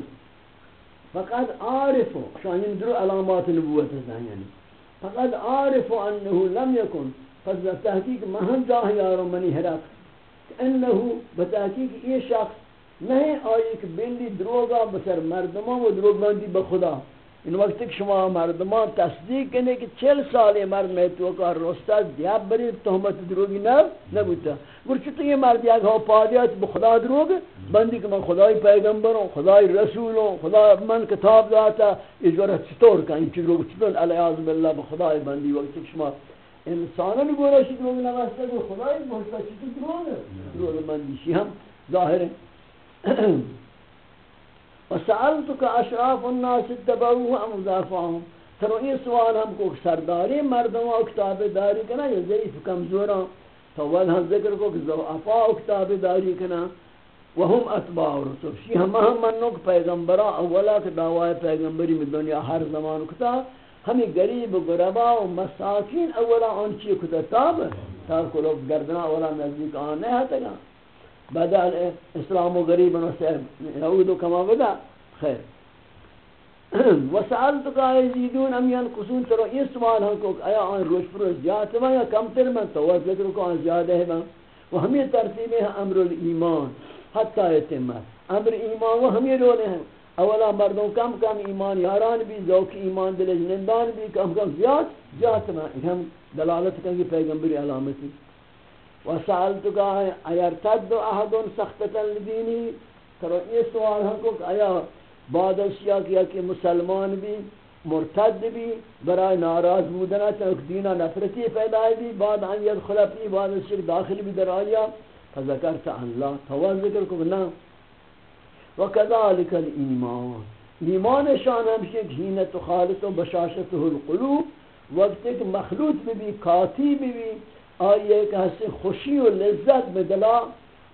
فقط عارفو شاہین درو علامات نبوت ہے یعنی. فقد عارفو انه لم يكن فضل تحقیق مہن جاہ یارو منی حرق انه بتحقیق یہ شخص نہیں آئی کہ بلی دروگا بسر مردمان و دروگ بندی بخدا ان وقت کہ شما مردمان تصدیق کرنے کہ چل سال مرد میں تو کا رستا دیاب بری تہمت دروگی نہ نبوتا. گرچہ تو یہ مرد یک ہو پادیات بخدا دروگ، بندی کہ من خدای پیغمبر ہوں خدای رسول ہوں خدا من کتاب داتا یہ جورہ چطور کا ان چیزوں چطور علیہ باللہ بخدای بندی وقت کہ شما انسانان گورا شد رو نوسته گو خدای بہتا چیزی درونه درونه من دیشی هم ظاهره. و سألتو که اشراف الناس اتبعوه ام مضافهم ترو این سوال ہم کو سرداری مردم و کتاب داری کنا یا ضعیف کمزورا؟ تو ول ہم ذکر کو کہ ضعفا و کتاب داری کنا وهم اتباع رسول. شی ہم ہم منو کہ پیغمبرا، اولا کہ دعوی پیغمبری میں دنیا ہر زمان کتا. ہمیں غریب غربا و مساکین اولا ان چی کتا تاب تاب کو لوگ گردنا اولا نزدیک آن نہیں ہتا گا. بعد اسلام و غریب انو سے یہود و کما بدا. خیر. وسألتك يزيدون ام ينقصون ترى یہ سوال ہم کو آیا ان روز پر روز زیادہ یا کم تر میں تو ذکر کو آن زیادہ ہے وہ ہمیں ترتیب ہے امر الایمان، حتی اتمت امر ایمان و ہمیں رولے ہیں اولا مردوں کم کم ایمان یاران بھی ذوق ایمان دل جنندان بھی، کم کم زیاد زیاد میں ہم دلالت کریں گے پیغمبری علامتی و سألتک ایرتد احد سختتا لدینی؟ کرو یہ سوال ہم کو آیا بعد اشیاء کیا کہ مسلمان بھی مرتد بھی برای ناراض بودنا چنک دینا نفرتی پیدا بھی، بعد ان یدخل اپنی بعد شرک داخل بھی در آیا. فذكرت الله تو ذکر کو نہ وكذلك الايمان ایمان شان ہمشہ ہین تو خالص و بشاشته القلوب. وقت ایک مخلوط بھی بھی کاتی بھی بھی آئیے کہ ہستے خوشی و لذت میں دلا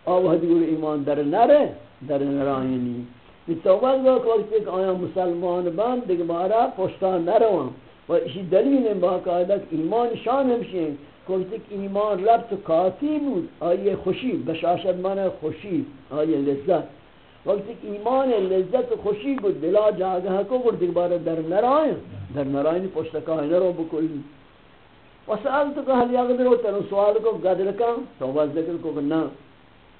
آوہدی ایمان در نرے در نرائنی. توبہ وقت ایک آیا مسلمان بند دیکھ بارا پشتان نروان و اسی دلیل باقاعدہ ایمان شان ہمشہ کہ ایمان ربط کافی بود آئیے خوشی، بشاشت مانا خوشی آئیے لذت. وقتی کہ ایمان لذت خوشی بود. دلا جاگہ کو گر دیکھ بارا در نرائن در نرائن پشتکاہ نرو بکلی وسألتو کہ حل یقدرو تنو سوال کو قدر کا توبہ ذکر کو نا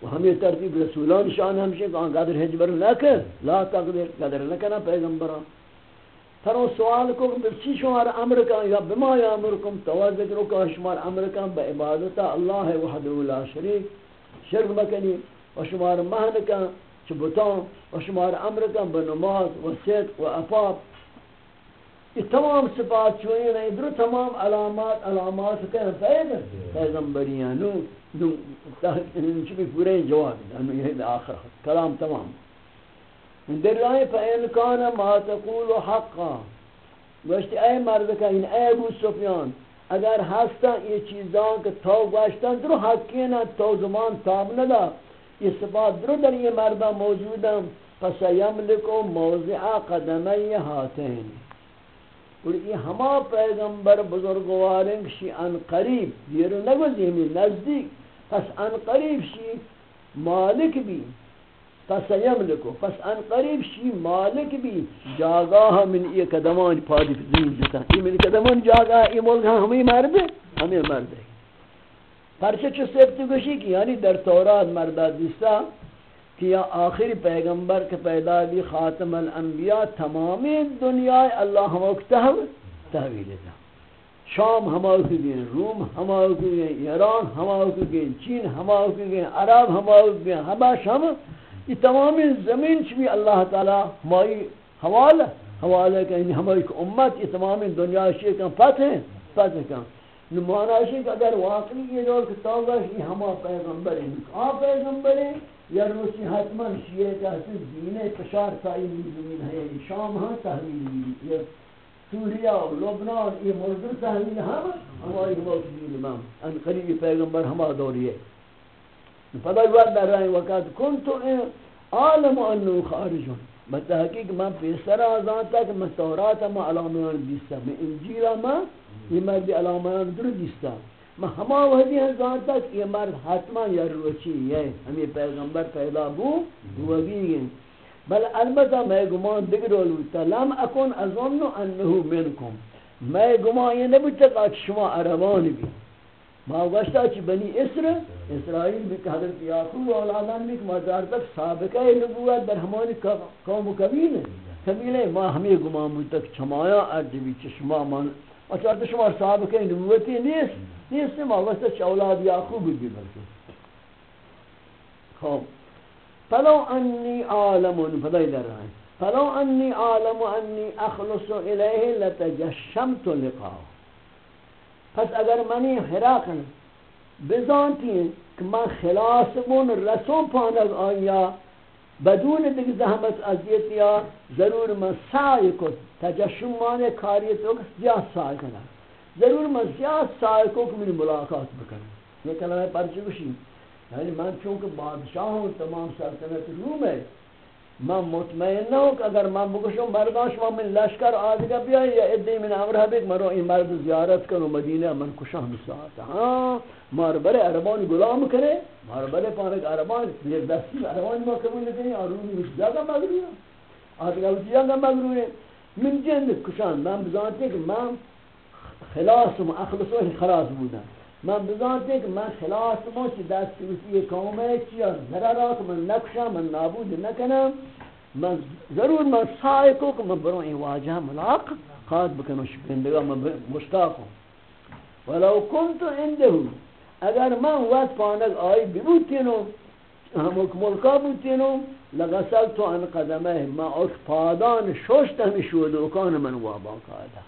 و ہمیں ترتیب رسولان شان ہمشہ کہ قدر حجبر نہ کر. لا تقدر قدر نہ کرنا پیغمبران فرو سوال کو کہ چی شمار امر کا یا بما یا یامرکم توازق رو کا شمار امر کا با عبادت اللہ وحده لا شریک. شرک مکنی و شمار مہن کا چبتان و شمار امر کا بنماز و صدق و افاق یہ تمام صفات چوئی نہیں در تمام علامات علامات کا فائد پیغمبریاں نو نو چبی پورے جواب انو یہ آخر کلام تمام. در رائے فإن كان ما تقول حقا. گوشت اے مرد کا ان اے ابو سفیان، اگر ہستا یہ چیزاں کہ تو گوشتا درو حقی نا تو زمان تاب ندا. یہ صفات درو در یہ مردہ موجودا پس یملکو موضع قدمی ہاتین اور یہ ہما پیغمبر بزرگوارنگ شی ان قریب، یہ رو نگو زیمی نزدیک۔ پس ان قریب شی مالک بھی۔ پس یملکو، پس ان قریب شی مالک بھی۔ جاگاہ من یہ قدمان پادی زمین جتا یہ من قدمان جاگاہ، یہ ملک ہمیں مرد ہمیں مرد۔ ہے پرچہ چو سبتی گوشی کی یعنی در تورات مردہ دیستا کہ یا آخری پیغمبر کے پیدا بھی خاتم الانبیاء تمامی دنیا اللہ ہمو تحویل دا۔ شام ہماؤ کی گئیں روم ہماؤ کی گئیں ایران ہماؤ کی گئیں چین ہماؤ کی گئیں عرب ہماؤ کی گئیں حبش ہم، یہ تمام زمین چوی اللہ تعالی ہماری حوالہ حوالہ کہ یعنی ہماری امت، یہ تمام دنیا شیئے کن فتح فتح کن نمانا شیئے کہ اگر واقعی یہ دور کتاؤگا یہ ہما پیغمبر ہیں آ پیغمبر ہیں یا روسی حتما شیئے کہ حسن دین پشار سائی زمین ہے شام ہاں تحلیل یہ سوریا و لبنان، یہ مردر تحلیل ہم ہاں۔ ہماری ہماری دین امام۔ ان قریب پیغمبر ہما دوری ہے۔ فدا وقت در رہے وقت کنتو عالم انو خارجون۔ بتحقیق من پیسر آزان تک من تورات ما علامیان دیستا من انجیل ما یہ مرد علامیان در دیستا۔ من ہما وحدی ہیں آزان تک یہ مرد حتما یا روچی ہے۔ ہمیں پیغمبر پیدا بو وگی گئے بل البتہ میں گمان دگرو لوتا لم اکن ازنو انہو منکم۔ میں گمان یہ نبوتا کہ شما عربان بھی۔ ما گوشتا چی بنی اسر، اسرائیل بھی کہ حضرت یعقوب اولادان بھی کہ ما تک سابقہ نبوت در ہمانی قوم و قبیل ہے قبیل ہے ما ہمیں گمان بود تک چمایا ارد بھی چشما من اچھا شما صاحب سابقہ نبوتی نیست نیست ما گوشتا چی اولاد یعقوب بھی بلکہ خوب فلو انی عالم فضای در رہا فلو انی عالم انی اخلص الیہ لتجشمت لقاؤ پس اگر منی حراقن بزانتی کہ من خلاص بون رسون پانک آیا بدون دیگه زحمت ازیت یا ضرور من سعی کن تجشمان کاریت رو زیاد سعی کنم ضرور من زیاد سعی کن که من ملاقات بکنم یہ کلمہ پرچی گوشی یعنی من چونکہ بادشاہ ہوں، تمام سلطنت روم ہے من مطمئن نہ ہوں کہ اگر من بگشوں مردان شما من لشکر آدھگا بیائی یا ادھے من امرہ بیک مرو این مرد زیارت کرو مدینہ من کشان بساعتا ہاں مار برے عربان غلام کرے، مار برے پانک عربان پیر دستی عربان ما قبول نکنی آرونی اس جاگا مغروی ہے آدھگا اس جاگا من جند کشان، من بزانتے کہ من خلاص و اخلص و خلاص بودن من بزانتے کہ من خلاص و چی دست اسی قوم ہے چی ضررات من نکشا من نابود نکنم. من ضرور من سائقو کہ من برو این واجہ ملاق خواهد بکنو شکندگا من مشتاقو ولو کنتو اندهو اگر من وقت پانک آئی ببوتینو همک ملکا بوتینو لغسل تو ان قدمه ما اوک پادان ششت همی شودوکان من وابا کادا.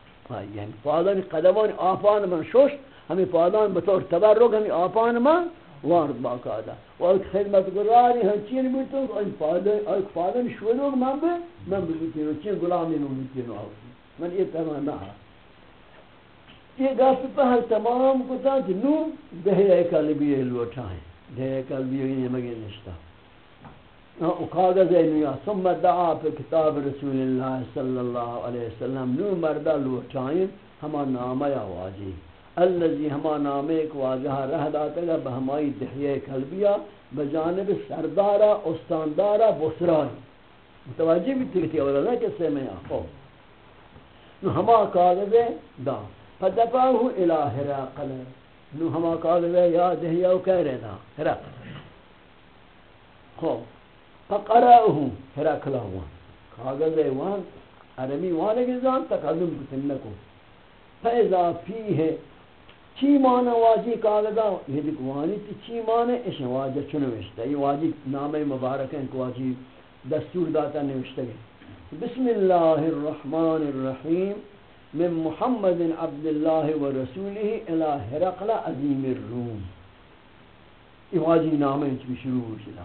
یعنی پادان قدمان آفان من ششت ہمیں پادان بطور تبرک ہمیں آپان ما وارد با باقاعدہ و ایک خدمت گراری ہم چین بیتوں ایک پادان ایک پادان شولوگ من بے، من بیتوں چین غلامی نو بیتوں آفی من یہ تمام نہ یہ گفت پہل تمام کتا کہ نو دہے قلبی لوٹائیں. دہے قلبی یہ نشتا او کاغذ نیا ثم دعا پہ کتاب رسول اللہ صلی اللہ علیہ وسلم نو مردہ لوٹائیں ہما نامہ یا واجی الذي ہما نامے کو واجہ رہ داتا گا بہمائی دہیے قلبیہ بجانب سردارہ استاندارہ بسرائی متوجہ بھی تکتی اولا کسے میں آخو نو ہما کاغذ دا فدفعه الى هرقل نو ہما کاغذ یا دہیہ کہہ رہے دا هرقل خو فقرأه هرقل ہوا کاغذ ہے وان عربی وانے کے زان تقدم بسنکو فیضا فیہ چی معنی واجی کاغذا یہ دیکھ وانی تی چی معنی اس واجہ چنوشتا یہ واجی نام مبارک ہے کو واجی دستور داتا نوشتا گئے بسم اللہ الرحمن الرحیم من محمد عبد اللہ و الى حرقل عظیم الروم. یہ واجی نام ہے چی شروع ہو چلا.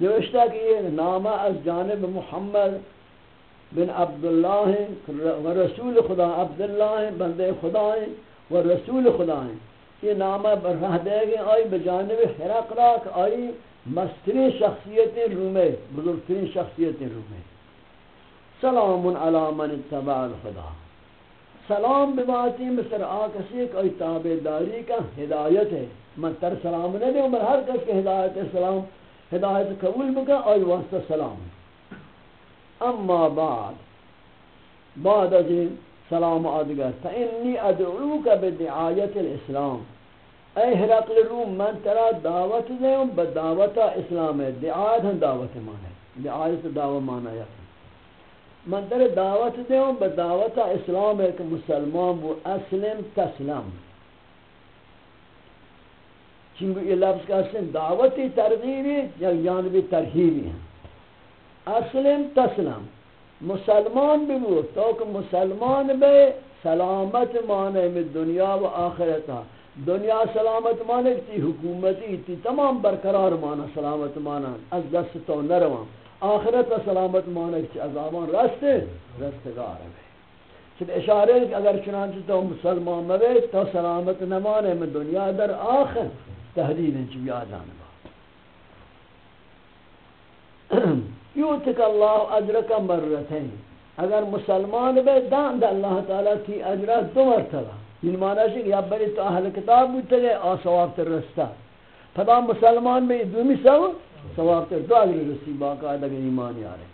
نوشتا کہ یہ نامہ از جانب محمد بن عبداللہ و رسول خدا عبداللہ بندے خدا ہیں و رسول خدا ہیں. یہ نامہ برہ دے گئے آئی بجانب حرقراک آئی مستری شخصیت رومے، بزرگترین شخصیت رومے. سلام علی من اتبع الخدا سلام بباتی مصر آکسی کہ آئی تابداری کا ہدایت ہے. من تر سلام نہ دے عمر ہر کس کے ہدایت سلام. ہدایت قبول بکا، آئی واسطہ سلام. اما بعد بعد از این سلام آدگر فإنی ادعوک بدعایت الاسلام. اے حرقل روم من ترا دعوت دیں بدعوت اسلام ہے. دعایت ہم دعوت مانا ہے دعایت دعوت مانا ہے من ترا دعوت دیں بدعوت اسلام ہے مسلمان وہ اسلم تسلم. چنگو یہ لفظ کا اسلم دعوتی ترغیبی، یا جانبی ترہیبی ہیں اسلم تسلم. مسلمان بھی وہ تو کہ مسلمان بے سلامت مانے میں دنیا و آخرتا. دنیا سلامت مانے تی حکومتی، تی تمام برقرار مانا سلامت مانا از دست تو نروان آخرت و سلامت مانے چی عذابان رست، رستگار ہے چل اشارے ہے کہ اگر چنانچہ تو مسلمان مبے، تو سلامت نمانے میں دنیا در آخر تحدید ہیں چی بیاد آنے یوتک اللہ اجرک مرتین. اگر مسلمان بے دان دا اللہ تعالی کی اجرہ دو مرتبہ. یہ معنی ہے کہ یا بری تو اہل کتاب بودتے گئے آ ثواب تر رستا پدا مسلمان میں دومی سو ثواب تر دو رسی باقاعدہ کہ ایمان یارے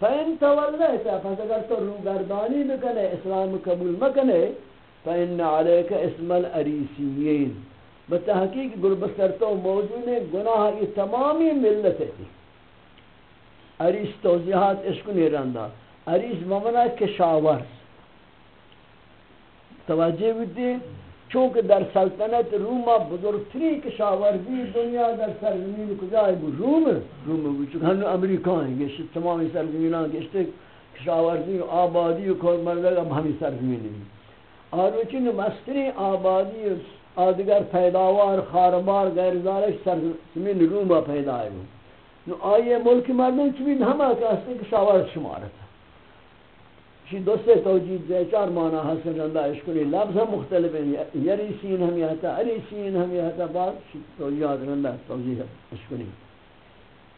فین تولیتا پس اگر تو روگردانی بکنے اسلام قبول مکنے فین علیک اسم الاریسیین بتحقیق گربستر تو موجود ہے گناہ یہ تمامی ملت ہے عریس توضیحات اس کو نہیں رندہ عریس ممنع کشاورز توجہ بیتی چونکہ در سلطنت روما بزرگتری کشاورزی دنیا در سرزمین کجای بود؟ روم. روم بود چونکہ ہنو امریکان ہیں گشت تمامی سرزمینان گشتے کشاورزی و آبادی و کل مردگ اب ہمی سرزمین بھی اور چون مستری آبادی آدگر پیداوار خاربار غیر ذالک سرزمین روما پیدا ہے نو آئیے ملک مردم چی بھی ہمہ کہتے ہیں کہ شاور شمارت شی جی دو سے توجید دے چار معنی حسن اللہ اشکری لفظ ہم مختلف ہیں. یری سین ہم یہتا علی سین ہم یہتا بعد شی توجید اللہ توجید اشکری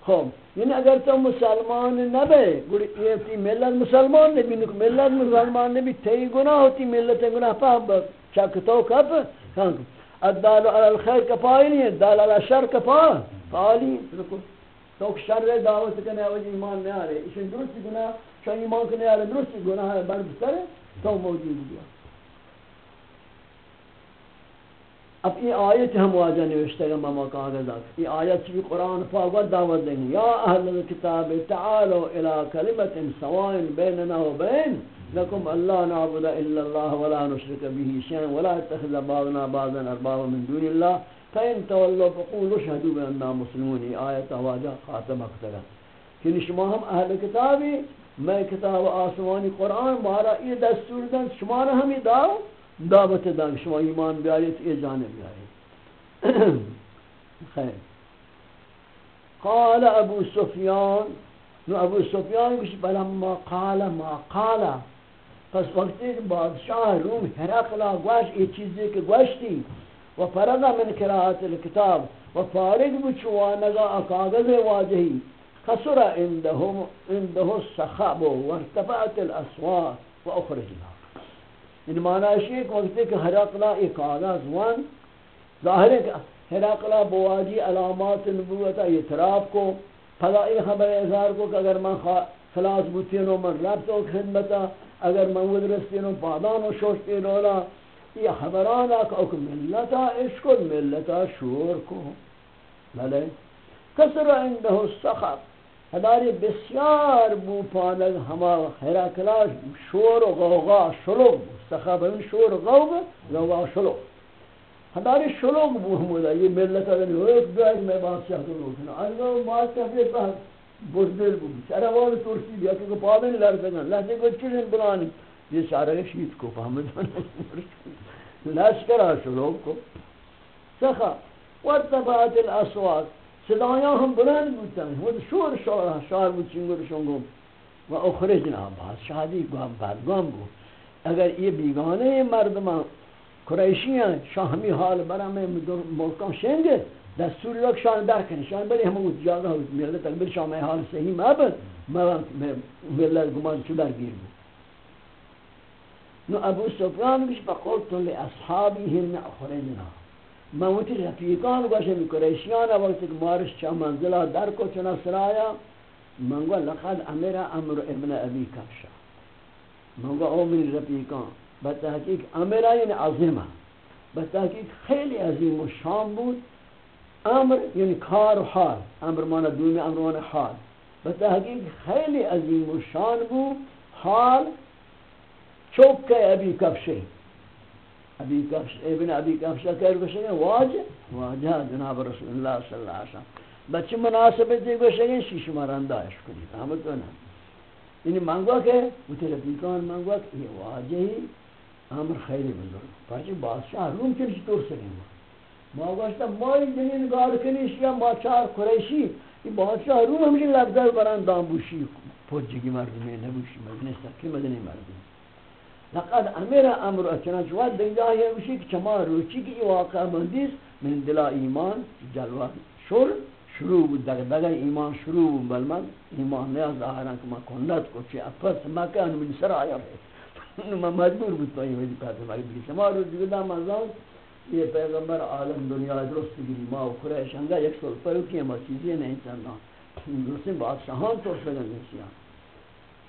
خوب یعنی اگر تو مسلمان نبے گوڑی یہ تی ملت مسلمان نبی، نکو ملت مسلمان نبی تی گناہ ہوتی، ملت گناہ ہاں، پا چکتو کپ الدال علی الخیر کپائی نہیں دال علی شر کپائی فعالی تو شر دعوت کنے وجہ ایمان نہیں آ رہے اسے درست گناہ شاہ ایمان کنے آلے درستی گناہ ہے بر بسر تو موجود گیا اب یہ آیت ہم واجہ نوشتے گا ماما کاغذات یہ آیت بھی قرآن پاک دعوت دیں یا اہل الكتاب تعالوا إلى کلمت سوائن بیننا و بین لکم اللہ نعبد الا اللہ ولا نشرک به شیئا ولا اتخذ بعضنا بعضا اربابا من دون اللہ فإن تولوا فقولوا شهدوا بأننا مسلمون آیت واجہ خاتم اکتگا کہ شما ہم اہل کتابی میں کتاب آسمانی قرآن مارا یہ دستور دن شما را ہمی داو دعوت دن شما ایمان بیاریت یہ جانب بیاریت خیر. قال ابو سفیان نو ابو سفیان کچھ بلما قال ما قال. پس وقتی کہ بادشاہ روم حرقلا گوش یہ چیزی کہ گوشتی. و فرغا من قراءت الكتاب. و فارغ بچوانگا کاغذ واجہی خسر عندهم عنده السخاب وارتفعت الأصوات وأخرجنا. إن معنی ہے کہ وقت کہ ہرقلا ایک آغاز وان ظاہر ہے کہ علامات نبوت اعتراف کو فضائی خبر اظہار کو کہ اگر من خلاص بوتینو من ربط و خدمتا اگر من ودرستینو پادان و شوشتینو لا یہ خبران کہ ملتا عشق ملتا شور کو. بلے کسر عنده السخاب. هداری بسیار بو پانگ ہما حراکلاش شور و غوغا شلوگ بو سخاب این شور و غوغا غوغا شلوگ ہداری شلوگ بو ہمودا، یہ ملت اگر ایک بیاج میں بادشاہ کو روکنا آنگا ماستا پھر پہت بزدل بو سروال ترسی بیا کہ پاوین لر سکن لحظے کو چیزیں بلانی یہ سارے شیط کو فهمدان لشکر شلوگ کو۔ سخا وارتفعت الاسواق۔ صدایان هم بلند بودن و شور شاعر شاعر بود و گفت. و اخرجنا باز شادی گام بردگام گفت. اگر یه بیگانه مردمان قریشیان شاهمی حال برام ملکان شنگه دستور یک شان در کن شان بری همون اون جاده ها ملت اگر شام حال صحیح مبد. ملت گمان چو درگیر بود. نو ابو سفیان گوش بقول تو لاصحابی هن اخرجنا موتی رفیقان گوشه می قریشیان وقتی که مارش چه منزله در کو چنا سرایا منگو لقد امر امر ابن ابی کفشا. منگو او من رفیقان بتحقیق امر یعنی عظیمه بتحقیق خیلی عظیم و شام بود. امر یعنی کار و حال. امر مانا دومی امر مانا حال. بتحقیق خیلی عظیم و شان بود. حال چوک ابی کفشی. ابی کفش، ابن ابی کفش کہہ گوشے واجہ واجہ جناب رسول اللہ صلی اللہ علیہ وسلم۔ بچے مناسبت دے گوشے شیش مراندا عشق دی فهمت نا یعنی مانگوا کہ وہ تیرے بیکان مانگوا کہ یہ واجہ ہی۔ امر خیر بزرگ۔ پاچے بادشاہ روم کے طور سے نہیں ما گوشتا مائی جنین گار کنیش یا ما چار قریشی۔ یہ بادشاہ روم ہمیں لفظہ بران دام بوشی پوچھگی مردمی، نبوشی مجنس تکی مدنی مردمی۔ لقد امر امر چنانچہ وقت دنیا ہے اسی کہ چما روچی کی واقع مندیس من دلا ایمان جلوہ شور شروع بود دگ دگ ایمان شروع بود بل من ایمان نیا ظاہران کہ میں کندت کو چی اپس مکان من سر آیا ہے میں مجبور بود تو یہ ویدی پہتے مگر بلی چما روچی گدا منظام یہ پیغمبر عالم دنیا درست گری ما و قریش انگا یک سال پرو کی اما چیزیں نہیں چندان. درستی بادشاہان تو سگن نسیان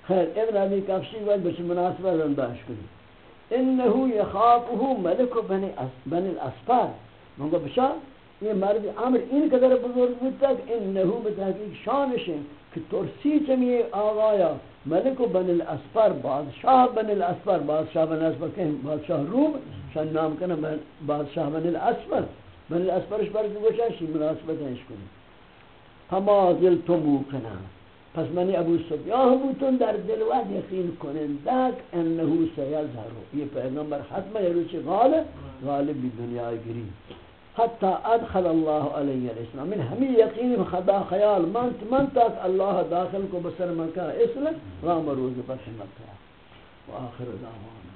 خیر ابن ابی کفشی وقت بچی مناسبہ زنداش کری انہو یخافہو ملک بن بن الاسفار۔ منگو بشا، یہ مرد عمر این قدر بزرگ بود تک انہو بتحقیق شانش ہے کہ ترسی چمی آغایا ملک بن الاسفر بادشاہ بن الاسفر بادشاہ بن الاسفر کہیں؟ بادشاہ روم۔ شان نام کنا بادشاہ بن الاسفر بن الاسفرش برد گوشا شی مناسبت ہے اس کو۔ ہما ذل تمو کنا۔ پس من ابو سفیان بودتون در دل و یقین کنندک انه سیظهر. یہ پیغمبر حتما یہ روچی غالب غالب بھی دنیا گری حتی ادخل اللہ علیہ الاسلام. من ہمی یقین خدا خیال. من من تک اللہ داخل کو بسر مکہ اسلام رام روز پر مکہ وآخر دعوانا.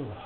Ooh.